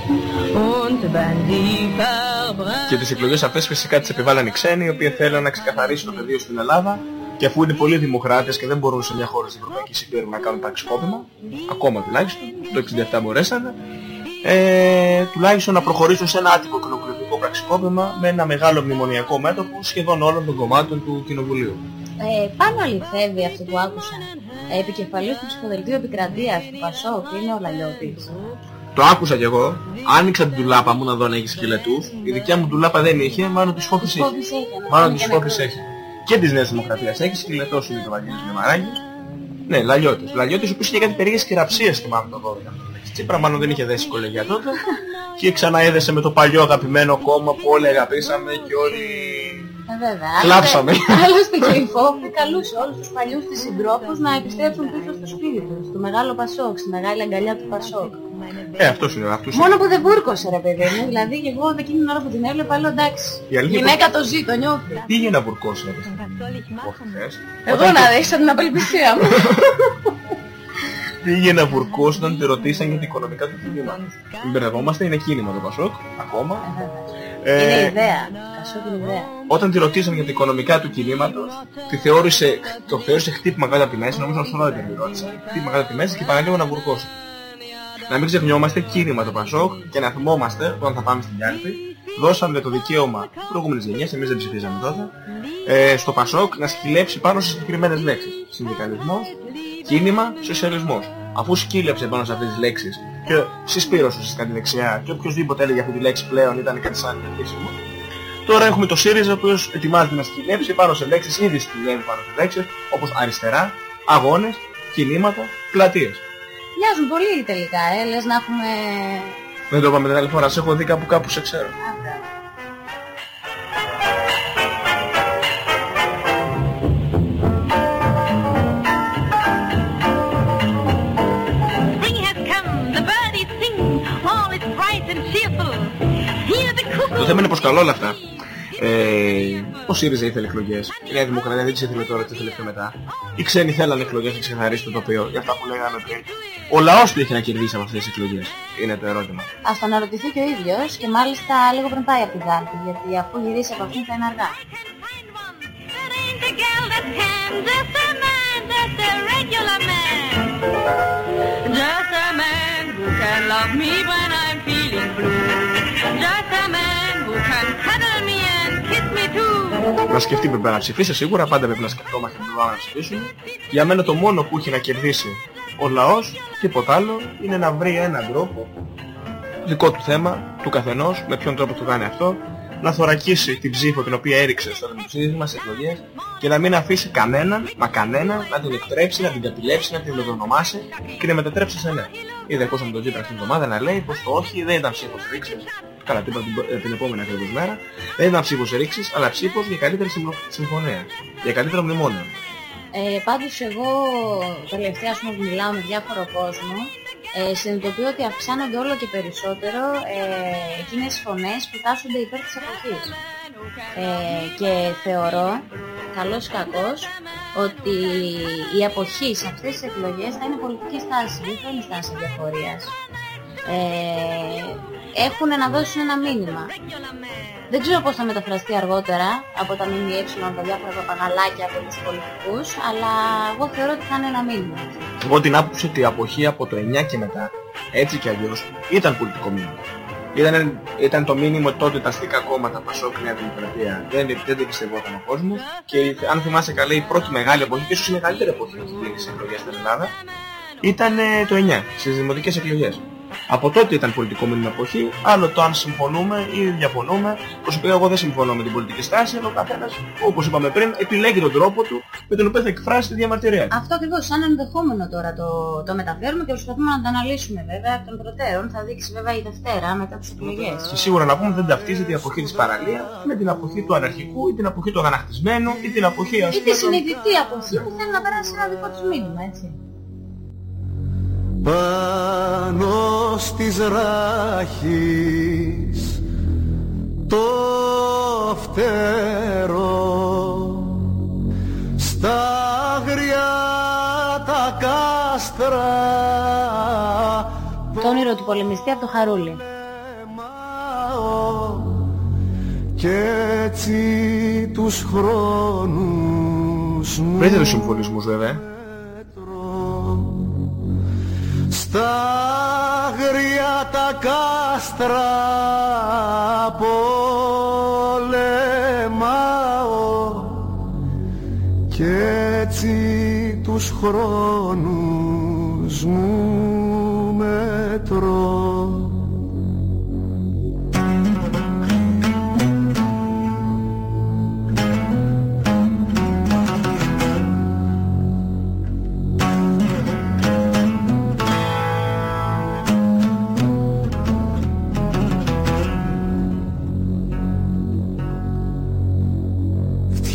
und wenn die verbrennt. Και τις εκλογές αυτές φυσικά τις επιβάλλαν οι ξένοι, οι οποίοι θέλουν να ξεκαθαρίσουν το πεδίο στην Ελλάδα και αφού είναι πολύ δημοκράτες και δεν μπορούν σε μια χώρα της Ευρωπαϊκής Υπήρου να κάνουν πραξικόπημα, ακόμα τουλάχιστον, το 67 μπορέσανε, ε, τουλάχιστον να προχωρήσουν σε ένα άτυπο κοινοβουλευτικό πραξικόπημα με ένα μεγάλο μνημονιακό μέτωπο σχεδόν όλων των κομμάτων του Κοινοβουλίου. Ε, πάνω αληθεύει αυτό που άκουσα. Ε, επικεφαλής του ψηφοδελτίου επικρατείας του Πασόκ είναι ο Λαλιώτης. Το άκουσα κι εγώ, άνοιξα την τουλάπα μου να δω αν έχει σκελετούς, η δικιά μου τουλάπα δεν είχε, μάλλον της Φόφης έχει. Φόβης έχει, ναι. Μάλλον Είναι της και Φόφης νεκρός. έχει. Και της Νέας Δημοκρατίας έχει, σκελετός είναι το Βαγγέλης Μεμαράκης. Ναι, Λαλιώτης. Λαλιώτης ο οποίος είχε κάτι περίεργες χειραψίες θυμάμαι το 12. Τσίπρα μάλλον δεν είχε δέσει κολεγιά τότε και ξανά έδεσε με το παλιό αγαπημένο κόμμα που όλοι αγαπήσαμε και όλοι Ε, βέβαια. Κλάψαμε. Άλλωστε- Άλλωστε και η Φόβη καλούσε όλους τους παλιούς της συντρόφους να επιστρέψουν πίσω στο σπίτι τους, στο μεγάλο Πασόκ, στη μεγάλη αγκαλιά του Πασόκ. Ε, αυτός είναι, αυτός είναι. Μόνο που δεν βούρκωσε ρε παιδί μου, δηλαδή και εγώ εκείνη την ώρα που την έβλεπα λέω εντάξει. Η αλήθεια Γυναίκα πως- το ζει, το νιώθει. Πήγε να βουρκώσει να χθες. Εγώ να δεις από την απελπισία μου. Πήγε να βουρκώσει όταν τη ρωτήσαν για τα οικονομικά του κινήματος. Μην μπερδευόμαστε, είναι κίνημα το Πασόκ, ακόμα. Ε, Είναι ιδέα. Πασόκ είναι ιδέα. όταν τη ρωτήσαν για τα οικονομικά του κινήματος, τη θεώρησε, το θεώρησε χτύπημα κάτω από τη μέση, νομίζω σωστά δεν την ρώτησε, χτύπημα κάτω από τη μέση και παραλίγο να βουρκώσει. Να μην ξεχνιόμαστε κίνημα το Πασόκ και να θυμόμαστε όταν θα πάμε στην Κάλπη, δώσαμε το δικαίωμα προηγούμενης γενιάς, εμείς δεν ψηφίζαμε τότε, ε, στο Πασόκ να σκυλέψει πάνω σε συγκεκριμένες λέξεις. Συνδικαλισμός, κίνημα, σοσιαλισμός. Αφού σκύλεψε πάνω σε αυτές τις λέξεις και συσπήρωσε στη δεξιά και οποιοδήποτε έλεγε αυτή τη λέξη πλέον ήταν κάτι σαν επίσημο, Τώρα έχουμε το ΣΥΡΙΖΑ ο οποίος ετοιμάζεται να σκυλέψει πάνω σε λέξεις, ήδη σκυλεύει πάνω σε λέξεις όπως αριστερά, αγώνες, κινήματα, πλατείες. Μοιάζουν πολύ τελικά, ε, λες να έχουμε... Δεν το είπαμε την άλλη φορά, σε έχω δει κάπου κάπου σε ξέρω. Spring θέμα είναι πως καλό όλα αυτά. Ε, ο ΣΥΡΙΖΑ ήθελε εκλογές. Η Νέα Δημοκρατία δεν τις ήθελε τώρα, τις ήθελε πιο μετά. Οι ξένοι θέλανε εκλογές να ξεκαθαρίσει το τοπίο. Για αυτά που λέγαμε πριν. Ο λαός τι έχει να κερδίσει από αυτές τις εκλογές. Είναι το ερώτημα. Ας το αναρωτηθεί και ο ίδιος και μάλιστα λίγο πριν πάει από την Κάλπη, γιατί αφού γυρίσει από αυτήν θα είναι αργά. The girl that can, just a man, just a regular man. Just a man who can love me when I'm feeling blue. Just a man who can cuddle me and kiss me too. Να σκεφτεί πρέπει να ψηφίσει σίγουρα, πάντα πρέπει να σκεφτόμαστε που πάμε να ψηφίσουμε. Για μένα το μόνο που έχει να κερδίσει ο λαός, τίποτα άλλο, είναι να βρει έναν τρόπο, δικό του θέμα, του καθενός, με ποιον τρόπο το κάνει αυτό, να θωρακίσει την ψήφο την οποία έριξε στο δημοψήφισμα στις εκλογές και να μην αφήσει κανέναν, μα κανέναν, να την εκτρέψει, να την καπηλέψει, να την μετονομάσει και να μετατρέψει σε ναι. Είδα ακούσαμε τον Τζίπρα στην εβδομάδα να λέει πως το όχι δεν ήταν ψήφος ρήξης, καλά την, την, την επόμενη ακριβώς μέρα, δεν ήταν ψήφος ρήξης, αλλά ψήφος για καλύτερη συμφω- συμφωνία, για καλύτερο μνημόνιο. Ε, πάντως εγώ τελευταία ας πούμε, που μιλάω με διάφορο κόσμο ε, συνειδητοποιώ ότι αυξάνονται όλο και περισσότερο ε, εκείνες οι φωνές που τάσσονται υπέρ της αποχής. Ε, και θεωρώ, καλός ή κακός, ότι η αποχή σε αυτές τις εκλογές θα είναι πολιτική στάση, δεν θα είναι στάση διαφορίας. Ε, έχουν να δώσουν ένα μήνυμα. Δεν ξέρω πώς θα μεταφραστεί αργότερα από τα ΜΜΕ, τα διάφορα παπαγαλάκια από τους πολιτικούς, αλλά εγώ θεωρώ ότι θα είναι ένα μήνυμα. Εγώ την άποψη ότι η αποχή από το 9 και μετά, έτσι κι αλλιώς, ήταν πολιτικό μήνυμα. Ήταν, ήταν το μήνυμα ότι τότε τα αστικά κόμματα, Πασόκ, Νέα Δημοκρατία, δεν, δεν την πιστευόταν ο κόσμος και αν θυμάσαι καλά η πρώτη μεγάλη εποχή, και ίσως η μεγαλύτερη εποχή που έχει γίνει στις εκλογές στην Ελλάδα, ήταν ε, το 9, στις δημοτικές εκλογές. Από τότε ήταν πολιτικό με την εποχή, άλλο το αν συμφωνούμε ή διαφωνούμε. Προσωπικά εγώ δεν συμφωνώ με την πολιτική στάση, αλλά ο καθένας, όπως είπαμε πριν, επιλέγει τον τρόπο του με τον οποίο θα εκφράσει τη διαμαρτυρία του. Αυτό ακριβώς, σαν ενδεχόμενο τώρα το, το μεταφέρουμε και προσπαθούμε να το αναλύσουμε βέβαια εκ των προτέρων. Θα δείξει βέβαια η Δευτέρα μετά τις εκλογές. Και σίγουρα να πούμε δεν ταυτίζεται η εποχή της παραλίας με την εποχή του αναρχικού ή την εποχή του αγανακτισμένου ή την εποχή ας Ή πούμε, τη συνειδητή εποχή που θέλει να περάσει ένα δικό της μήνυμα, έτσι. Πάνω στις ράχης το φτερό στα αγριά τα κάστρα Το όνειρο του πολεμιστή από το Χαρούλι. και έτσι τους χρόνους μου Βρείτε τους συμφωνισμούς βέβαια. Στα αγριά τα κάστρα πολεμάω και έτσι τους χρόνους μου μετρώ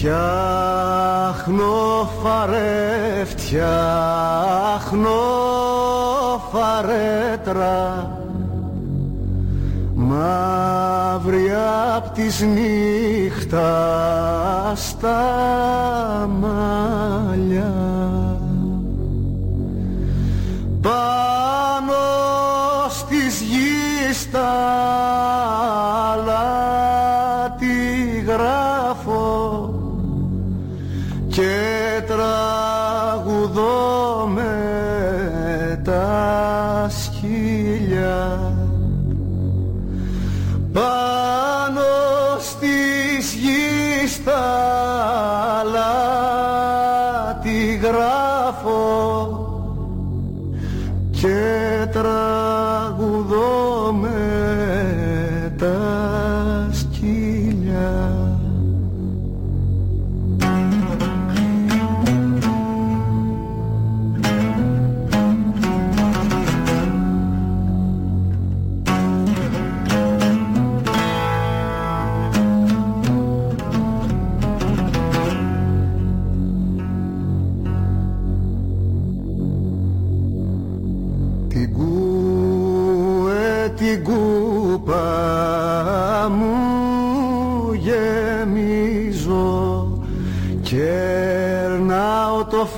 Φτιάχνω φαρέ, φτιάχνω φαρέτρα. Μαύρη απ' της νύχτας τα μαλλιά Cristo.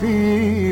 feet.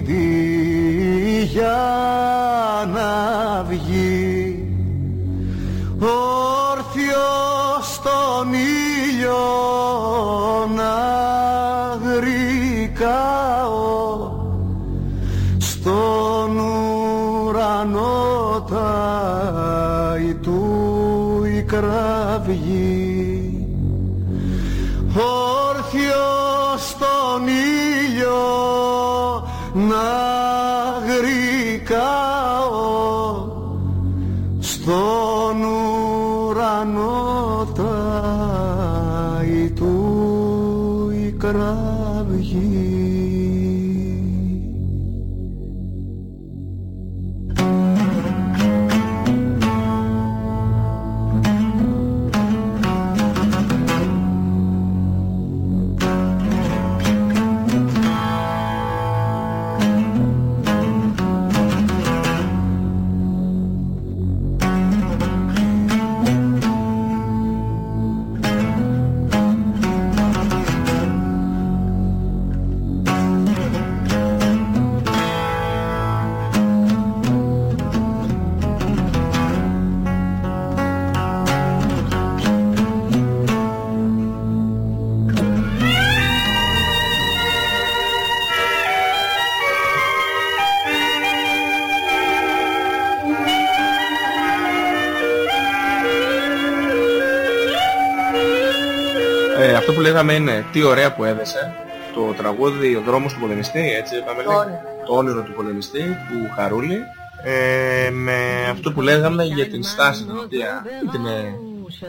Ε, αυτό που λέγαμε είναι τι ωραία που έδεσε το τραγούδι «Ο δρόμος του πολεμιστή», έτσι είπαμε. Το λέει. όνειρο. Το όνειρο του πολεμιστή, του Χαρούλη. ε, με αυτό που λέγαμε για την στάση την οποία είτε με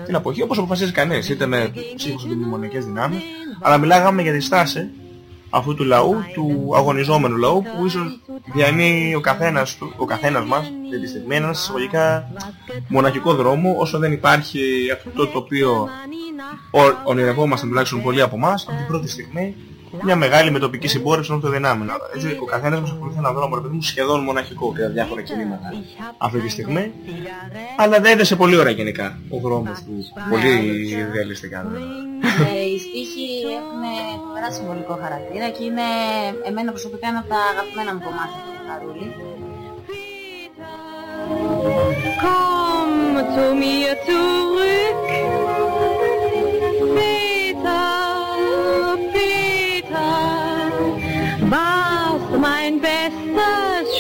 την αποχή όπως αποφασίζει κανείς, είτε με ψήφους αντιμνημονικές δυνάμεις, αλλά μιλάγαμε για τη στάση αυτού του λαού, του αγωνιζόμενου λαού που ίσως διανύει ο καθένας, του, ο καθένας μας αυτή τη στιγμή ένας εισαγωγικά μοναχικό δρόμο όσο δεν υπάρχει αυτό το οποίο ονειρευόμασταν τουλάχιστον πολλοί από εμάς από την πρώτη στιγμή μια μεγάλη μετοπική συμπόρευση των δυνάμεων. Έτσι, ο καθένας μας ακολουθεί έναν δρόμο, ρε μου, σχεδόν μοναχικό και διάφορα κινήματα αυτή τη στιγμή. Αλλά δεν έδεσε πολύ ώρα γενικά ο δρόμος του. Πολύ ιδεαλιστικά. Ε, οι στίχοι έχουν φοβερά συμβολικό χαρακτήρα και είναι εμένα προσωπικά ένα από τα αγαπημένα μου κομμάτια του Χαρούλη. Komm zu mir zurück,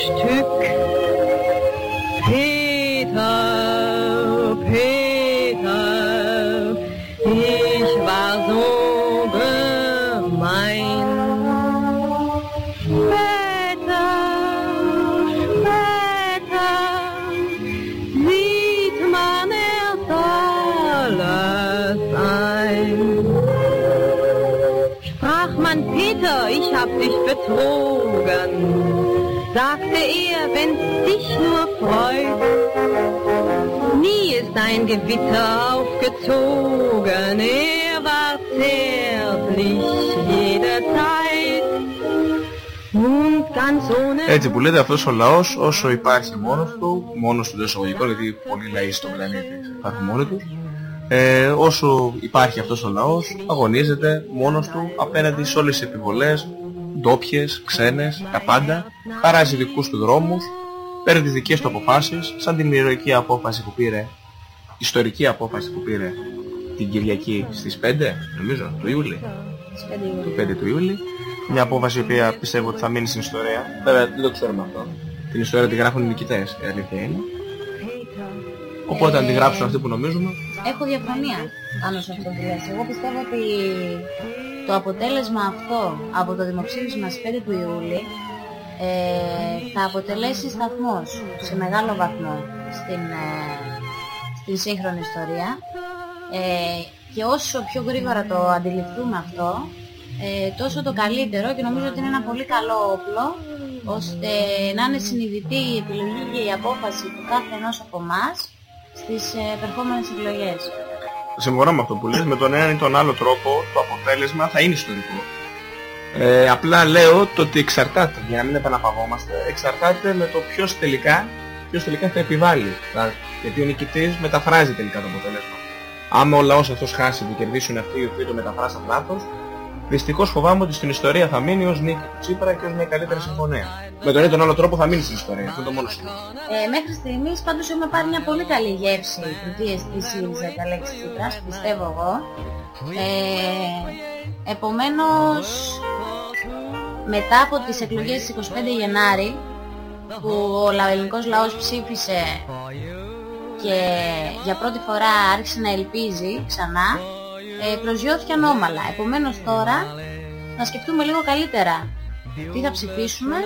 Stück. Peter, Peter, ich war so gemein. Später, später, sieht man erst alles ein. Sprach man Peter, ich hab dich betrogen, sagte er, wenn's dich nur freut. Nie ist ein Gewitter aufgezogen, er war zärtlich jederzeit. Und ganz ohne Έτσι που λέτε αυτός ο λαός όσο υπάρχει μόνος του, μόνος του εισαγωγικών γιατί πολλοί λαοί στον πλανήτη υπάρχουν μόνοι τους, ε, όσο υπάρχει αυτός ο λαός αγωνίζεται μόνος του απέναντι σε όλες τις επιβολές, ντόπιες, ξένες, τα πάντα, χαράζει δικούς του δρόμους, παίρνει τις δικές του αποφάσεις, σαν την ηρωική απόφαση που πήρε, ιστορική απόφαση που πήρε την Κυριακή στις 5, νομίζω, του Ιούλη, του 5 του Ιούλη, μια απόφαση η οποία πιστεύω ότι θα μείνει στην ιστορία. Βέβαια δεν το ξέρουμε αυτό. Την ιστορία τη γράφουν οι νικητές, η αλήθεια είναι. Οπότε αν τη γράψουν αυτοί που νομίζουμε, Έχω διαφωνία πάνω σε αυτό που λες. Εγώ πιστεύω ότι το αποτέλεσμα αυτό από το δημοψήφισμα στις 5 του Ιούλη ε, θα αποτελέσει σταθμός σε μεγάλο βαθμό στην, ε, στην σύγχρονη ιστορία ε, και όσο πιο γρήγορα το αντιληφθούμε αυτό ε, τόσο το καλύτερο και νομίζω ότι είναι ένα πολύ καλό όπλο ώστε να είναι συνειδητή η επιλογή και η απόφαση του κάθε ενός από εμάς στις ε, επερχόμενες εκλογές. Συμφωνώ με αυτό που λες, με τον έναν ή τον άλλο τρόπο το αποτέλεσμα θα είναι ιστορικό. Ε, απλά λέω το ότι εξαρτάται, για να μην επαναπαυόμαστε, εξαρτάται με το ποιος τελικά, ποιος τελικά θα επιβάλλει. Θα- γιατί ο νικητής μεταφράζει τελικά το αποτέλεσμα. Άμα ο λαός αυτός χάσει και κερδίσουν αυτοί οι οποίοι το μεταφράσαν λάθος, δυστυχώς φοβάμαι ότι στην ιστορία θα μείνει ως νίκη του Τσίπρα και ως μια καλύτερη συμφωνία. Με τον ένα ή τον άλλο τρόπο θα μείνει στην ιστορία. Αυτό είναι το μόνο σημείο. Ε, μέχρι στιγμής πάντως έχουμε πάρει μια πολύ καλή γεύση του τι εστί ΣΥΡΙΖΑ και Αλέξη Τσίπρας, πιστεύω εγώ. Ε, επομένως, μετά από τις εκλογές της 25 Γενάρη, που ο λα- ελληνικός λαός ψήφισε και για πρώτη φορά άρχισε να ελπίζει ξανά, ε, προσγειώθηκε ανώμαλα. Επομένως τώρα, να σκεφτούμε λίγο καλύτερα τι θα ψηφίσουμε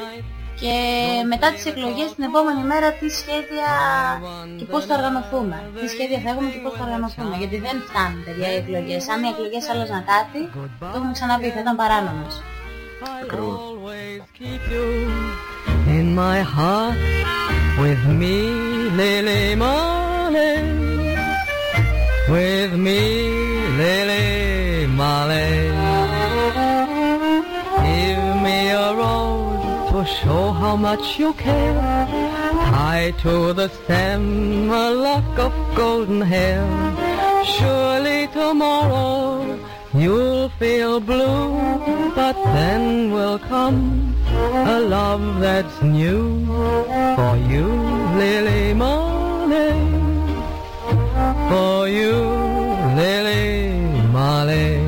και μετά τις εκλογές την επόμενη μέρα τι σχέδια και πώς θα οργανωθούμε. Τι σχέδια θα έχουμε και πώς θα οργανωθούμε. Γιατί δεν φτάνουν παιδιά οι εκλογές. Αν οι εκλογές άλλαζαν κάτι, το έχουμε ξαναπεί, θα ήταν παράνομες. keep you in my heart with me, Lily Marley. With me, Lily Molly. Give me a rose to show how much you care. Tie to the stem a lock of golden hair. Surely tomorrow you'll feel blue, but then will come a love that's new for you, Lily Marley. For you, Lily Marley.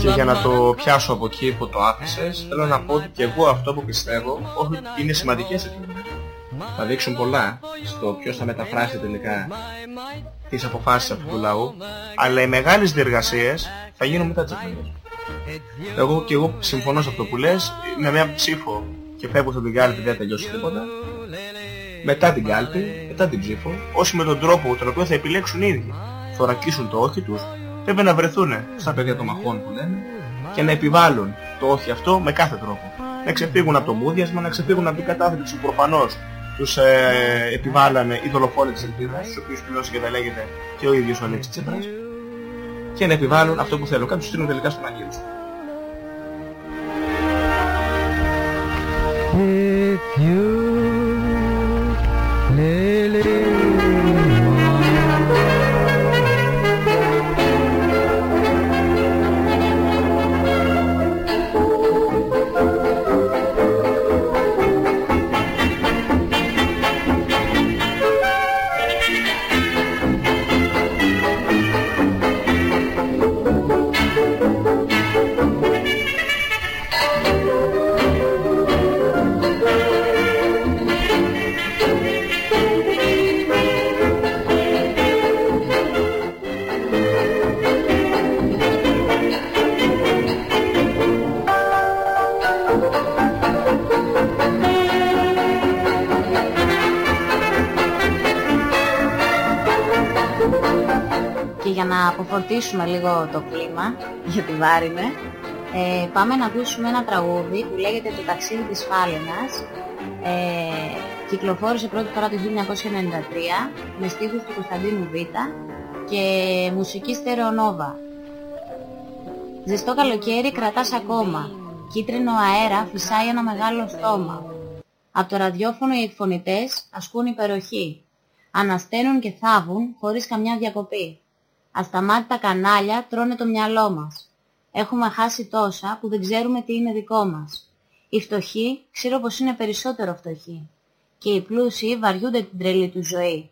Και για να το πιάσω από εκεί που το άφησες, θέλω να πω ότι και εγώ αυτό που πιστεύω, όχι είναι σημαντικές εκλογές. Θα δείξουν πολλά στο ποιος θα μεταφράσει τελικά τις αποφάσεις αυτού του λαού, αλλά οι μεγάλες διεργασίες θα γίνουν μετά τις εκλογές. Εγώ και εγώ συμφωνώ σε αυτό που λες, με μια ψήφο και φεύγω από την κάλπη δεν θα τελειώσει τίποτα. Μετά την κάλπη, μετά την ψήφο, όσοι με τον τρόπο τον οποίο θα επιλέξουν οι ίδιοι θωρακίσουν το όχι τους, πρέπει να βρεθούν στα παιδιά των μαχών που λένε και να επιβάλλουν το όχι αυτό με κάθε τρόπο. Να ξεφύγουν από το μούδιασμα, να ξεφύγουν από την κατάθλιψη που προφανώς τους ε, επιβάλλανε οι δολοφόνοι της ελπίδας, στους οποίους πληρώσει και τα λέγεται και ο ίδιος ο Αλέξης Τσίπρας, και να επιβάλλουν αυτό που θέλω. Κάτι τους στείλουν τελικά στον Αγίου σου. If you lily να αποφορτίσουμε λίγο το κλίμα, γιατί βάρινε, ε, πάμε να ακούσουμε ένα τραγούδι που λέγεται «Το ταξίδι της Φάλαινας». Ε, κυκλοφόρησε πρώτη φορά το 1993 με στίχους του Κωνσταντίνου Β και μουσική στερεονόβα. Ζεστό καλοκαίρι κρατάς ακόμα. Κίτρινο αέρα φυσάει ένα μεγάλο στόμα. Από το ραδιόφωνο οι εκφωνητές ασκούν υπεροχή. Ανασταίνουν και θάβουν χωρίς καμιά διακοπή. Ασταμάτητα κανάλια τρώνε το μυαλό μας. Έχουμε χάσει τόσα που δεν ξέρουμε τι είναι δικό μας. Οι φτωχοί ξέρω πως είναι περισσότερο φτωχοί. Και οι πλούσιοι βαριούνται την τρελή του ζωή.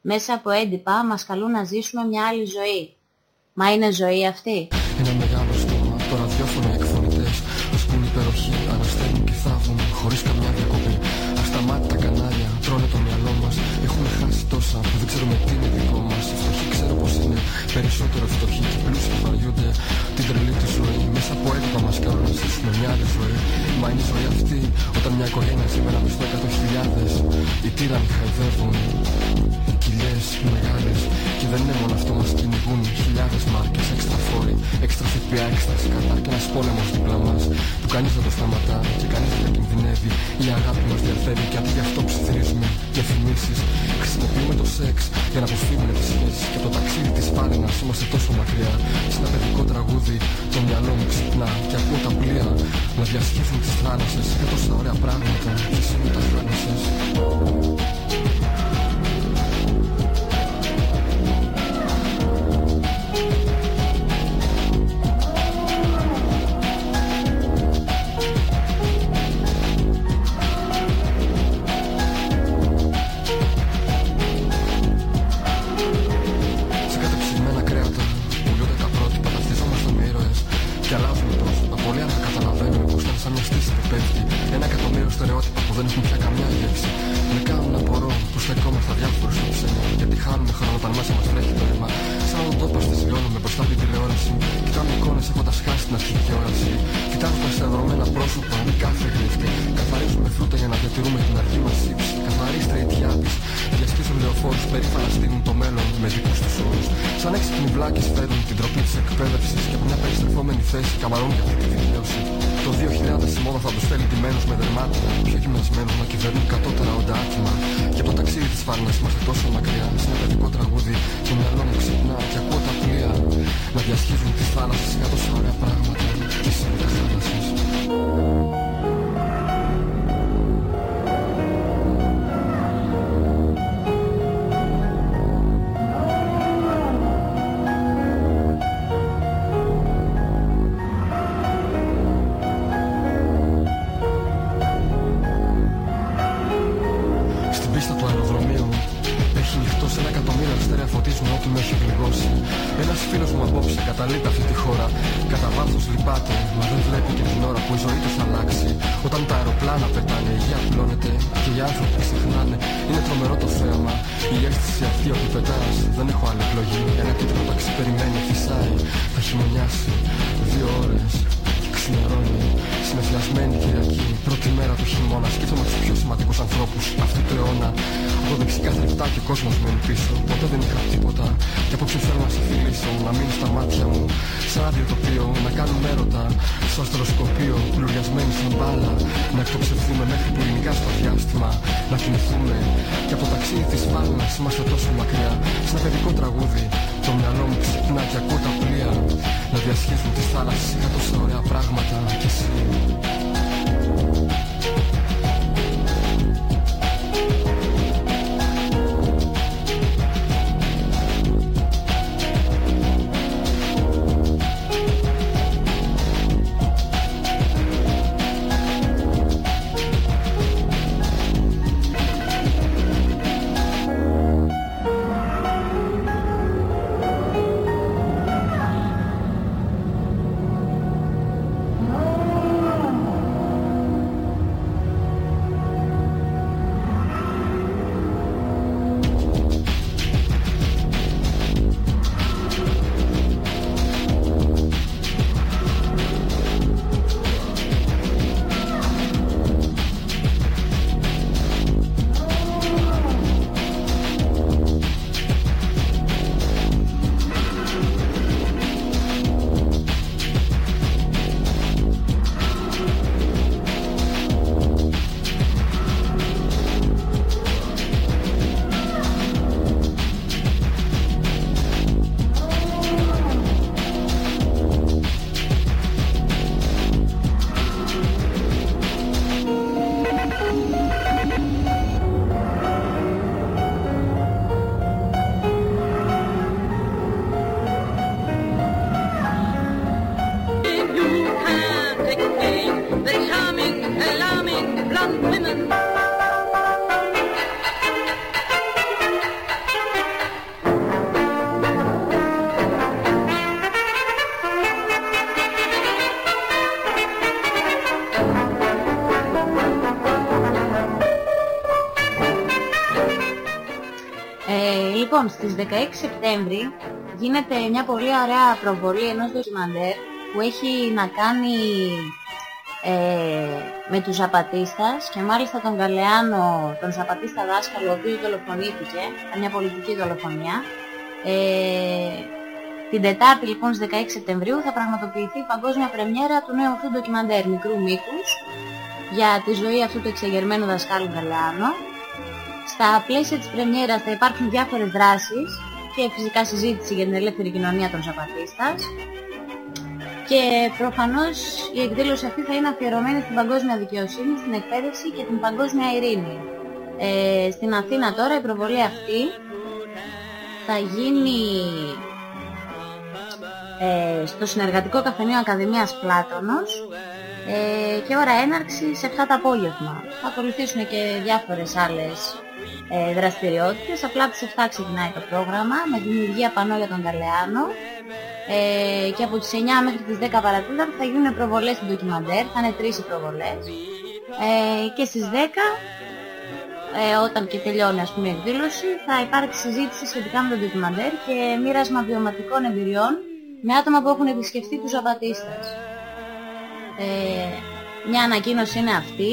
Μέσα από έντυπα μας καλούν να ζήσουμε μια άλλη ζωή. Μα είναι ζωή αυτή; Ένα μεγάλο στόμα, το ραδιόφωνο οι εκφωνητές Ασκούν υπεροχή, αναστέλνουν και θάβουν Χωρίς καμιά διακοπή Ασταμάτητα κανάλια, τρώνε το μυαλό μας. Έχουμε χάσει τόσα που δεν ξέρουμε τι είναι δικό μας. Οι φτωχοί ξέρω πως είναι περισσότερο φτωχοί Και οι πλούσιοι βαριούνται την τρελή τη ζωή. Μέσα από έντυπα μας καλούν να ζήσουμε μια άλλη ζωή. Μα είναι η ζωή αυτή όταν μια οικογένεια σήμερα μισθό εκατό χιλιάδες Οι τύρανοι χαϊδεύουν οι κοιλιές οι μεγάλες. Και δεν είναι μόνο αυτό μας κυνηγούν χιλιάδες μάρκες Έξτρα φόροι, έξτρα ΦΠΑ, έξτρα σκατά Και ένας πόλεμος δίπλα μας που κανείς δεν το σταματά Και κανείς δεν κινδυνεύει. Η αγάπη μας διαφέρει και αντί γι' αυτό ψιθυρίζουμε και εφημίσεις Χρησιμοποιούμε το σεξ για να αποφύγουμε τις σχέσεις Και από το ταξίδι της φάρινας είμαστε τόσο μακριά. Σε ένα παιδικό τραγούδι το μυαλό μου ξυπνά Και ακούω τα πλοία να διασχίζουν τις θάλασσες. Και τόσα ωραία πράγματα και εσύ μου τα χάνεσες στις 16 Σεπτέμβρη γίνεται μια πολύ ωραία προβολή ενός ντοκιμαντέρ που έχει να κάνει ε, με τους Ζαπατίστας και μάλιστα τον Γαλεάνο, τον Ζαπατίστα δάσκαλο, ο οποίος δολοφονήθηκε, μια πολιτική δολοφονία. Ε, την Τετάρτη λοιπόν στις 16 Σεπτεμβρίου θα πραγματοποιηθεί η παγκόσμια πρεμιέρα του νέου αυτού ντοκιμαντέρ μικρού μήκους για τη ζωή αυτού του εξεγερμένου δασκάλου Γαλεάνο. Στα πλαίσια της πρεμιέρας θα υπάρχουν διάφορες δράσεις και φυσικά συζήτηση για την ελεύθερη κοινωνία των Ζαπατίστας. Και προφανώς η εκδήλωση αυτή θα είναι αφιερωμένη στην παγκόσμια δικαιοσύνη, στην εκπαίδευση και την παγκόσμια ειρήνη. Ε, στην Αθήνα τώρα η προβολή αυτή θα γίνει ε, στο συνεργατικό καφενείο Ακαδημίας Πλάτωνος ε, και ώρα έναρξης σε 7 το απόγευμα. Θα ακολουθήσουν και διάφορες άλλες ε, δραστηριότητες. Απλά από τις 7 ξεκινάει το πρόγραμμα με δημιουργία πανό για τον Καλεάνο ε, και από τις 9 μέχρι τις 10 παρατέταρτο θα γίνουν προβολές του ντοκιμαντέρ, θα είναι τρεις οι προβολές ε, και στις 10 ε, όταν και τελειώνει ας πούμε η εκδήλωση θα υπάρξει συζήτηση σχετικά με το ντοκιμαντέρ και μοίρασμα βιωματικών εμπειριών με άτομα που έχουν επισκεφτεί τους Ζαπατίστας. Ε, μια ανακοίνωση είναι αυτή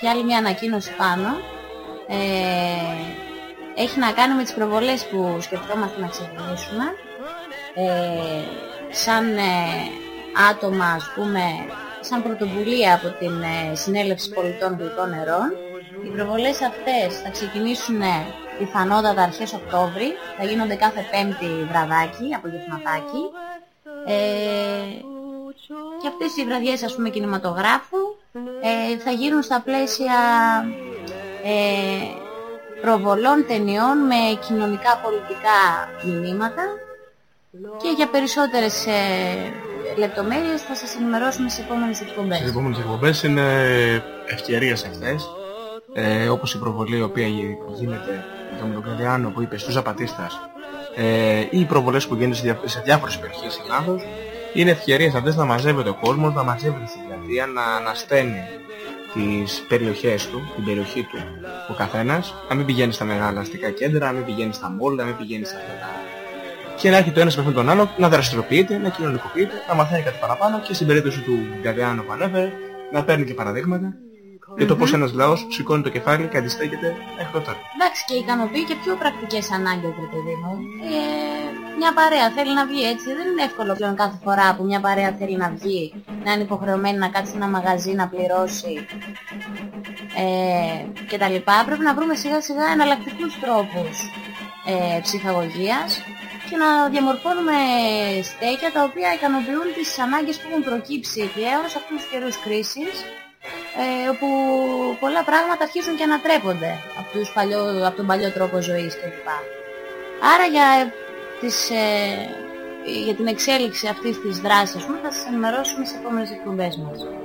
και άλλη μια ανακοίνωση πάνω. Ε, έχει να κάνει με τις προβολές που σκεφτόμαστε να ξεκινήσουμε. Ε, σαν ε, άτομα, ας πούμε, σαν πρωτοβουλία από την ε, Συνέλευση Πολιτών Γλυκών Νερών. Οι προβολές αυτές θα ξεκινήσουν ε, πιθανότατα αρχές Οκτώβρη, θα γίνονται κάθε πέμπτη βραδάκι, απογευματάκι. Ε, και αυτές οι βραδιές ας πούμε κινηματογράφου ε, θα γίνουν στα πλαίσια ε, προβολών ταινιών με κοινωνικά πολιτικά μηνύματα και για περισσότερες ε, λεπτομέρειες θα σας ενημερώσουμε στις επόμενες εκπομπές. Στις επόμενες εκπομπές είναι ευκαιρίες αυτές. Ε, όπως η προβολή η οποία γίνεται για τον Καλιάνο που είπε στους Ζαπατίστας ε, ή οι προβολές που γίνονται σε, διά- σε διάφορες περιοχές της Ελλάδος είναι ευκαιρίες αυτές να μαζεύεται ο κόσμος, να μαζεύεται στην πλατεία, να ανασταίνει τις περιοχές του, την περιοχή του ο καθένας, να μην πηγαίνει στα μεγάλα αστικά κέντρα, να μην πηγαίνει στα μόλ, να μην πηγαίνει στα αυτά. Και να έρχεται ο ένας με τον άλλο, να δραστηριοποιείται, να κοινωνικοποιείται, να μαθαίνει κάτι παραπάνω και στην περίπτωση του Γκαδιάνου που ανέφερε, να παίρνει και παραδείγματα για το πώς ένας λαός σηκώνει το κεφάλι και αντιστέκεται μέχρι το τέλος. Εντάξει και ικανοποιεί και πιο πρακτικές ανάγκες, ρε παιδί μου. Ε, μια παρέα θέλει να βγει έτσι. Δεν είναι εύκολο πλέον κάθε φορά που μια παρέα θέλει να βγει, να είναι υποχρεωμένη να κάτσει σε ένα μαγαζί, να πληρώσει ε, και τα λοιπά. Πρέπει να βρούμε σιγά σιγά εναλλακτικούς τρόπους ε, ψυχαγωγίας και να διαμορφώνουμε στέκια τα οποία ικανοποιούν τις ανάγκες που έχουν προκύψει πλέον σε αυτούς τους καιρούς κρίσης ε, όπου πολλά πράγματα αρχίζουν και ανατρέπονται από, τους παλιό, από τον παλιό τρόπο ζωής κλπ. Άρα για, τις, ε, για την εξέλιξη αυτής της δράσης ας πούμε, θα σας ενημερώσουμε στις επόμενες εκπομπές μας.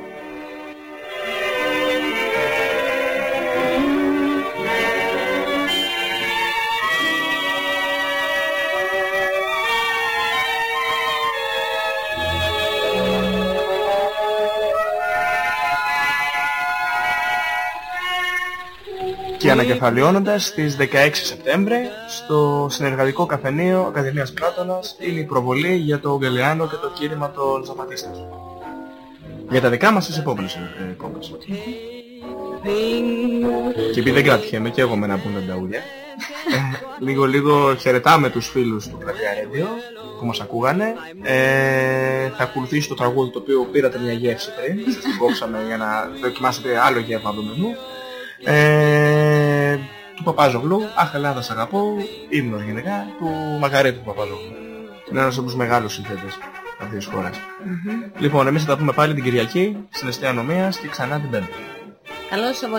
Ανακεφαλαιώνοντας στις 16 Σεπτέμβρη στο συνεργατικό καφενείο Ακαδημίας Πλάτωνας είναι η προβολή για το Γκαλιάνο και το κήρυμα των Ζαπατίστας. Για τα δικά μας τις επόμενες ε, κόμμες. Και επειδή δεν κρατιέμαι και εγώ με να πούμε τα ούλια, ε, λίγο λίγο χαιρετάμε τους φίλους του Πλατεία Radio που μας ακούγανε. Ε, θα ακολουθήσει το τραγούδι το οποίο πήρατε μια γεύση πριν, σας την κόψαμε για να δοκιμάσετε άλλο γεύμα του μενού. Ε, του Παπάζογλου, Αχ Ελλάδα σ' αγαπώ, ύμνος γενικά, του Μακαρίτη του Παπάζογλου. Είναι ένας από τους μεγάλους συνθέτες αυτής της χώρας. Λοιπόν, εμείς θα τα πούμε πάλι την Κυριακή, στην Εστία Νομίας και ξανά την Πέμπτη. Καλό σας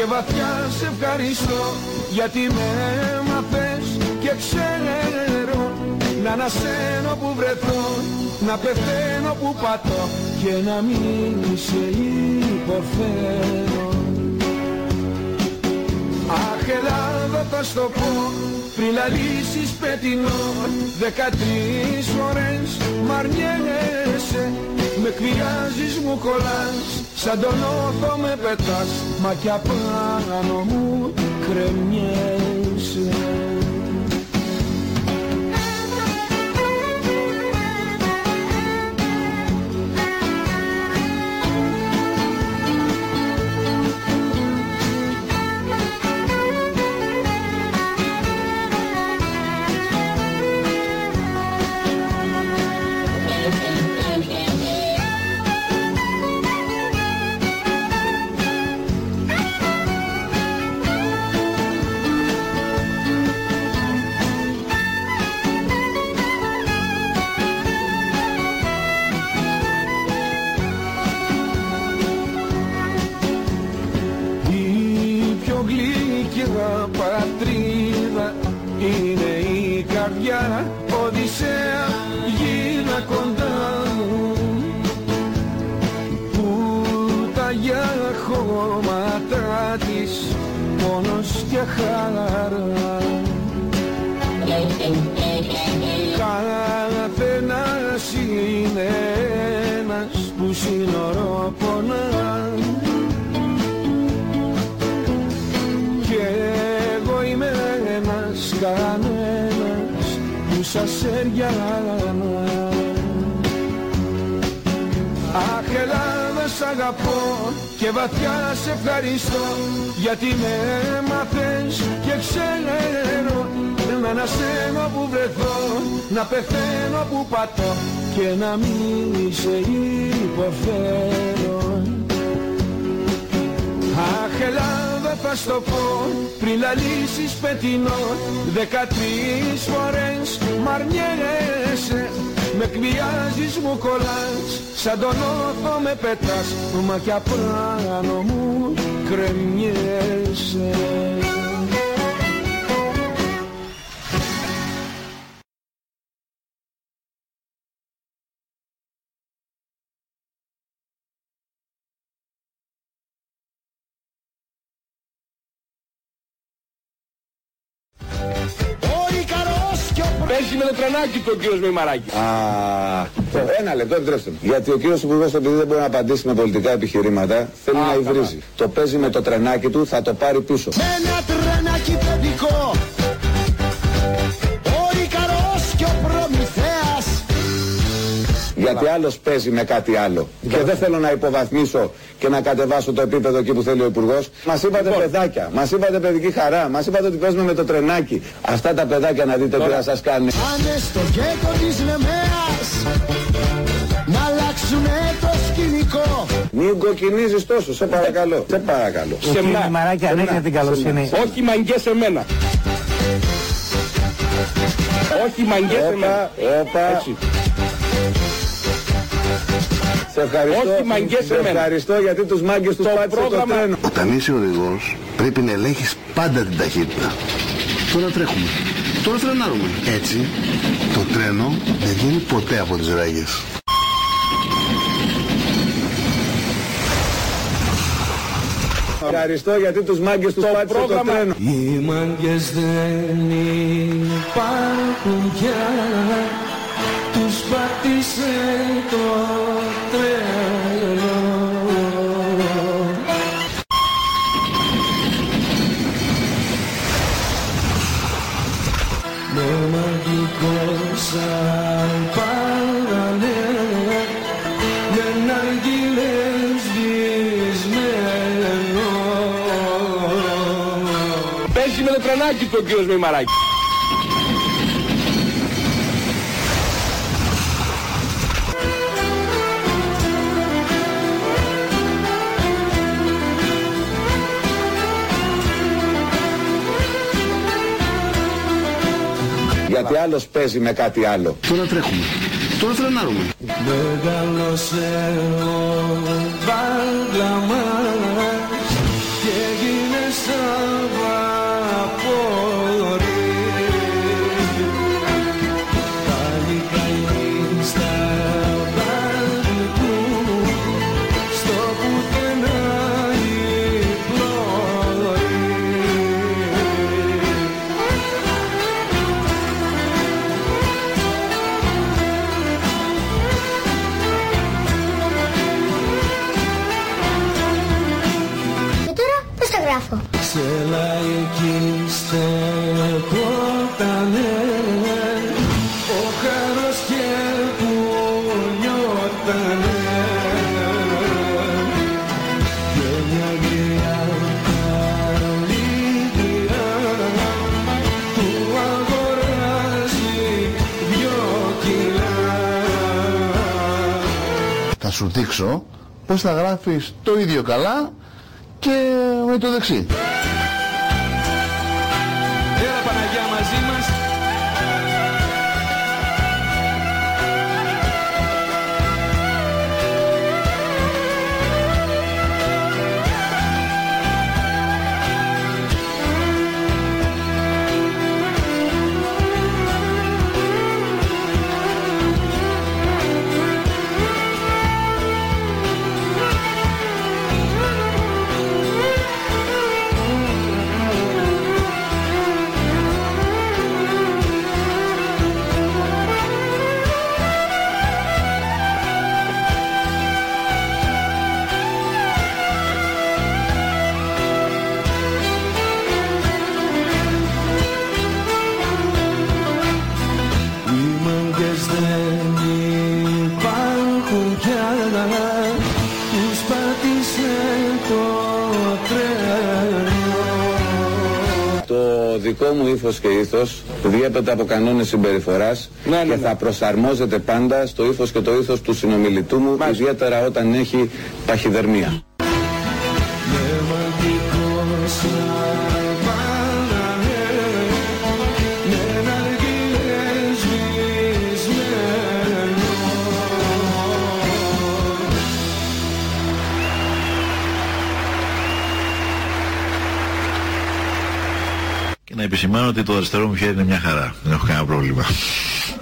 και βαθιά σε ευχαριστώ γιατί με έμαθες και ξέρω να ανασένω που βρεθώ να πεθαίνω που πατώ και να μην σε υποφέρω. Αχ Ελλάδα θα στο πω πριν λαλήσεις πετεινό Δεκατρεις φορές μ' αρνιέσαι Με εκβιάζεις μου κολλάς Σαν τον όθο με πετάς Μα κι απάνω μου κρεμιέσαι πόνος και χαρά Καθένας είναι ένας που σύνορο πονάς. Και εγώ είμαι ένας κανένας που σας έριανα Αχ Ελλάδα σ' αγαπώ και βαθιά σε ευχαριστώ γιατί με έμαθες και ξέρω να ανασένω που βρεθώ να πεθαίνω που πατώ και να μην σε υποφέρω. Αχ Ελλάδα θα στο πω πριν λαλήσεις πετεινό δεκατρεις φορές μ' αρνιέσαι με εκβιάζεις μου κολλάς Σαν τον όθο με πετάς Μα κι απάνω μου κρεμιέσαι το τρενάκι του ο κύριος Μημαράκης. Α, ένα λεπτό επιτρέψτε μου. Γιατί ο κύριος Υπουργός επειδή δεν μπορεί να απαντήσει με πολιτικά επιχειρήματα θέλει να υβρίζει. Το παίζει με το τρενάκι του, θα το πάρει πίσω. Με ένα τρενάκι παιδικό Γιατί άλλος παίζει με κάτι άλλο. Και δεν θέλω να υποβαθμίσω και να κατεβάσω το επίπεδο εκεί που θέλει ο Υπουργός. Μας είπατε παιδάκια, μας είπατε παιδική χαρά, μας είπατε ότι παίζουμε με το τρενάκι. Αυτά τα παιδάκια να δείτε τι θα σας κάνει. Πάνε στο γέτο της Λεμέας Να αλλάξουνε το σκηνικό Μην κοκκινίζεις τόσο, σε παρακαλώ. Σε παρακαλώ. Σε μένα. Μαράκη, αν έχετε την καλοσύνη. Όχι μαγκές σε μένα. Όχι μαγκές σε μένα. Όπα, όπα. Έτσι. Σε ευχαριστώ, Όχι μαγκές σε εμένα. ευχαριστώ γιατί τους μάγκες τους Το πάτησε το πρόγραμμα- τρένο. Όταν είσαι οδηγός πρέπει να ελέγχεις πάντα την ταχύτητα. Τώρα τρέχουμε. Τώρα φρενάρουμε. Έτσι το τρένο δεν βγαίνει ποτέ από τις ράγες. Ευχαριστώ γιατί τους μάγκες τους πάτησε το πρόγραμμα- τρένο. Οι μάγκες δεν υπάρχουν πια Τους πάτησε το τρένο Με μαγικό σαν παραλέ Με ναργίλες σβησμένο Παίζει με το τρενάκι του ο κύριος Μημαράκης. Γιατί άλλος παίζει με κάτι άλλο. Τώρα τρέχουμε. Τώρα φρενάρουμε. Σου δείξω πως θα γράφεις το ίδιο καλά και με το δεξί. Διέπεται από κανόνες συμπεριφοράς και θα προσαρμόζεται πάντα στο ύφος και το ήθος του συνομιλητού μου, ιδιαίτερα όταν έχει παχυδερμία. Επισημάνω ότι το αριστερό μου χέρι είναι μια χαρά. Δεν έχω κανένα πρόβλημα.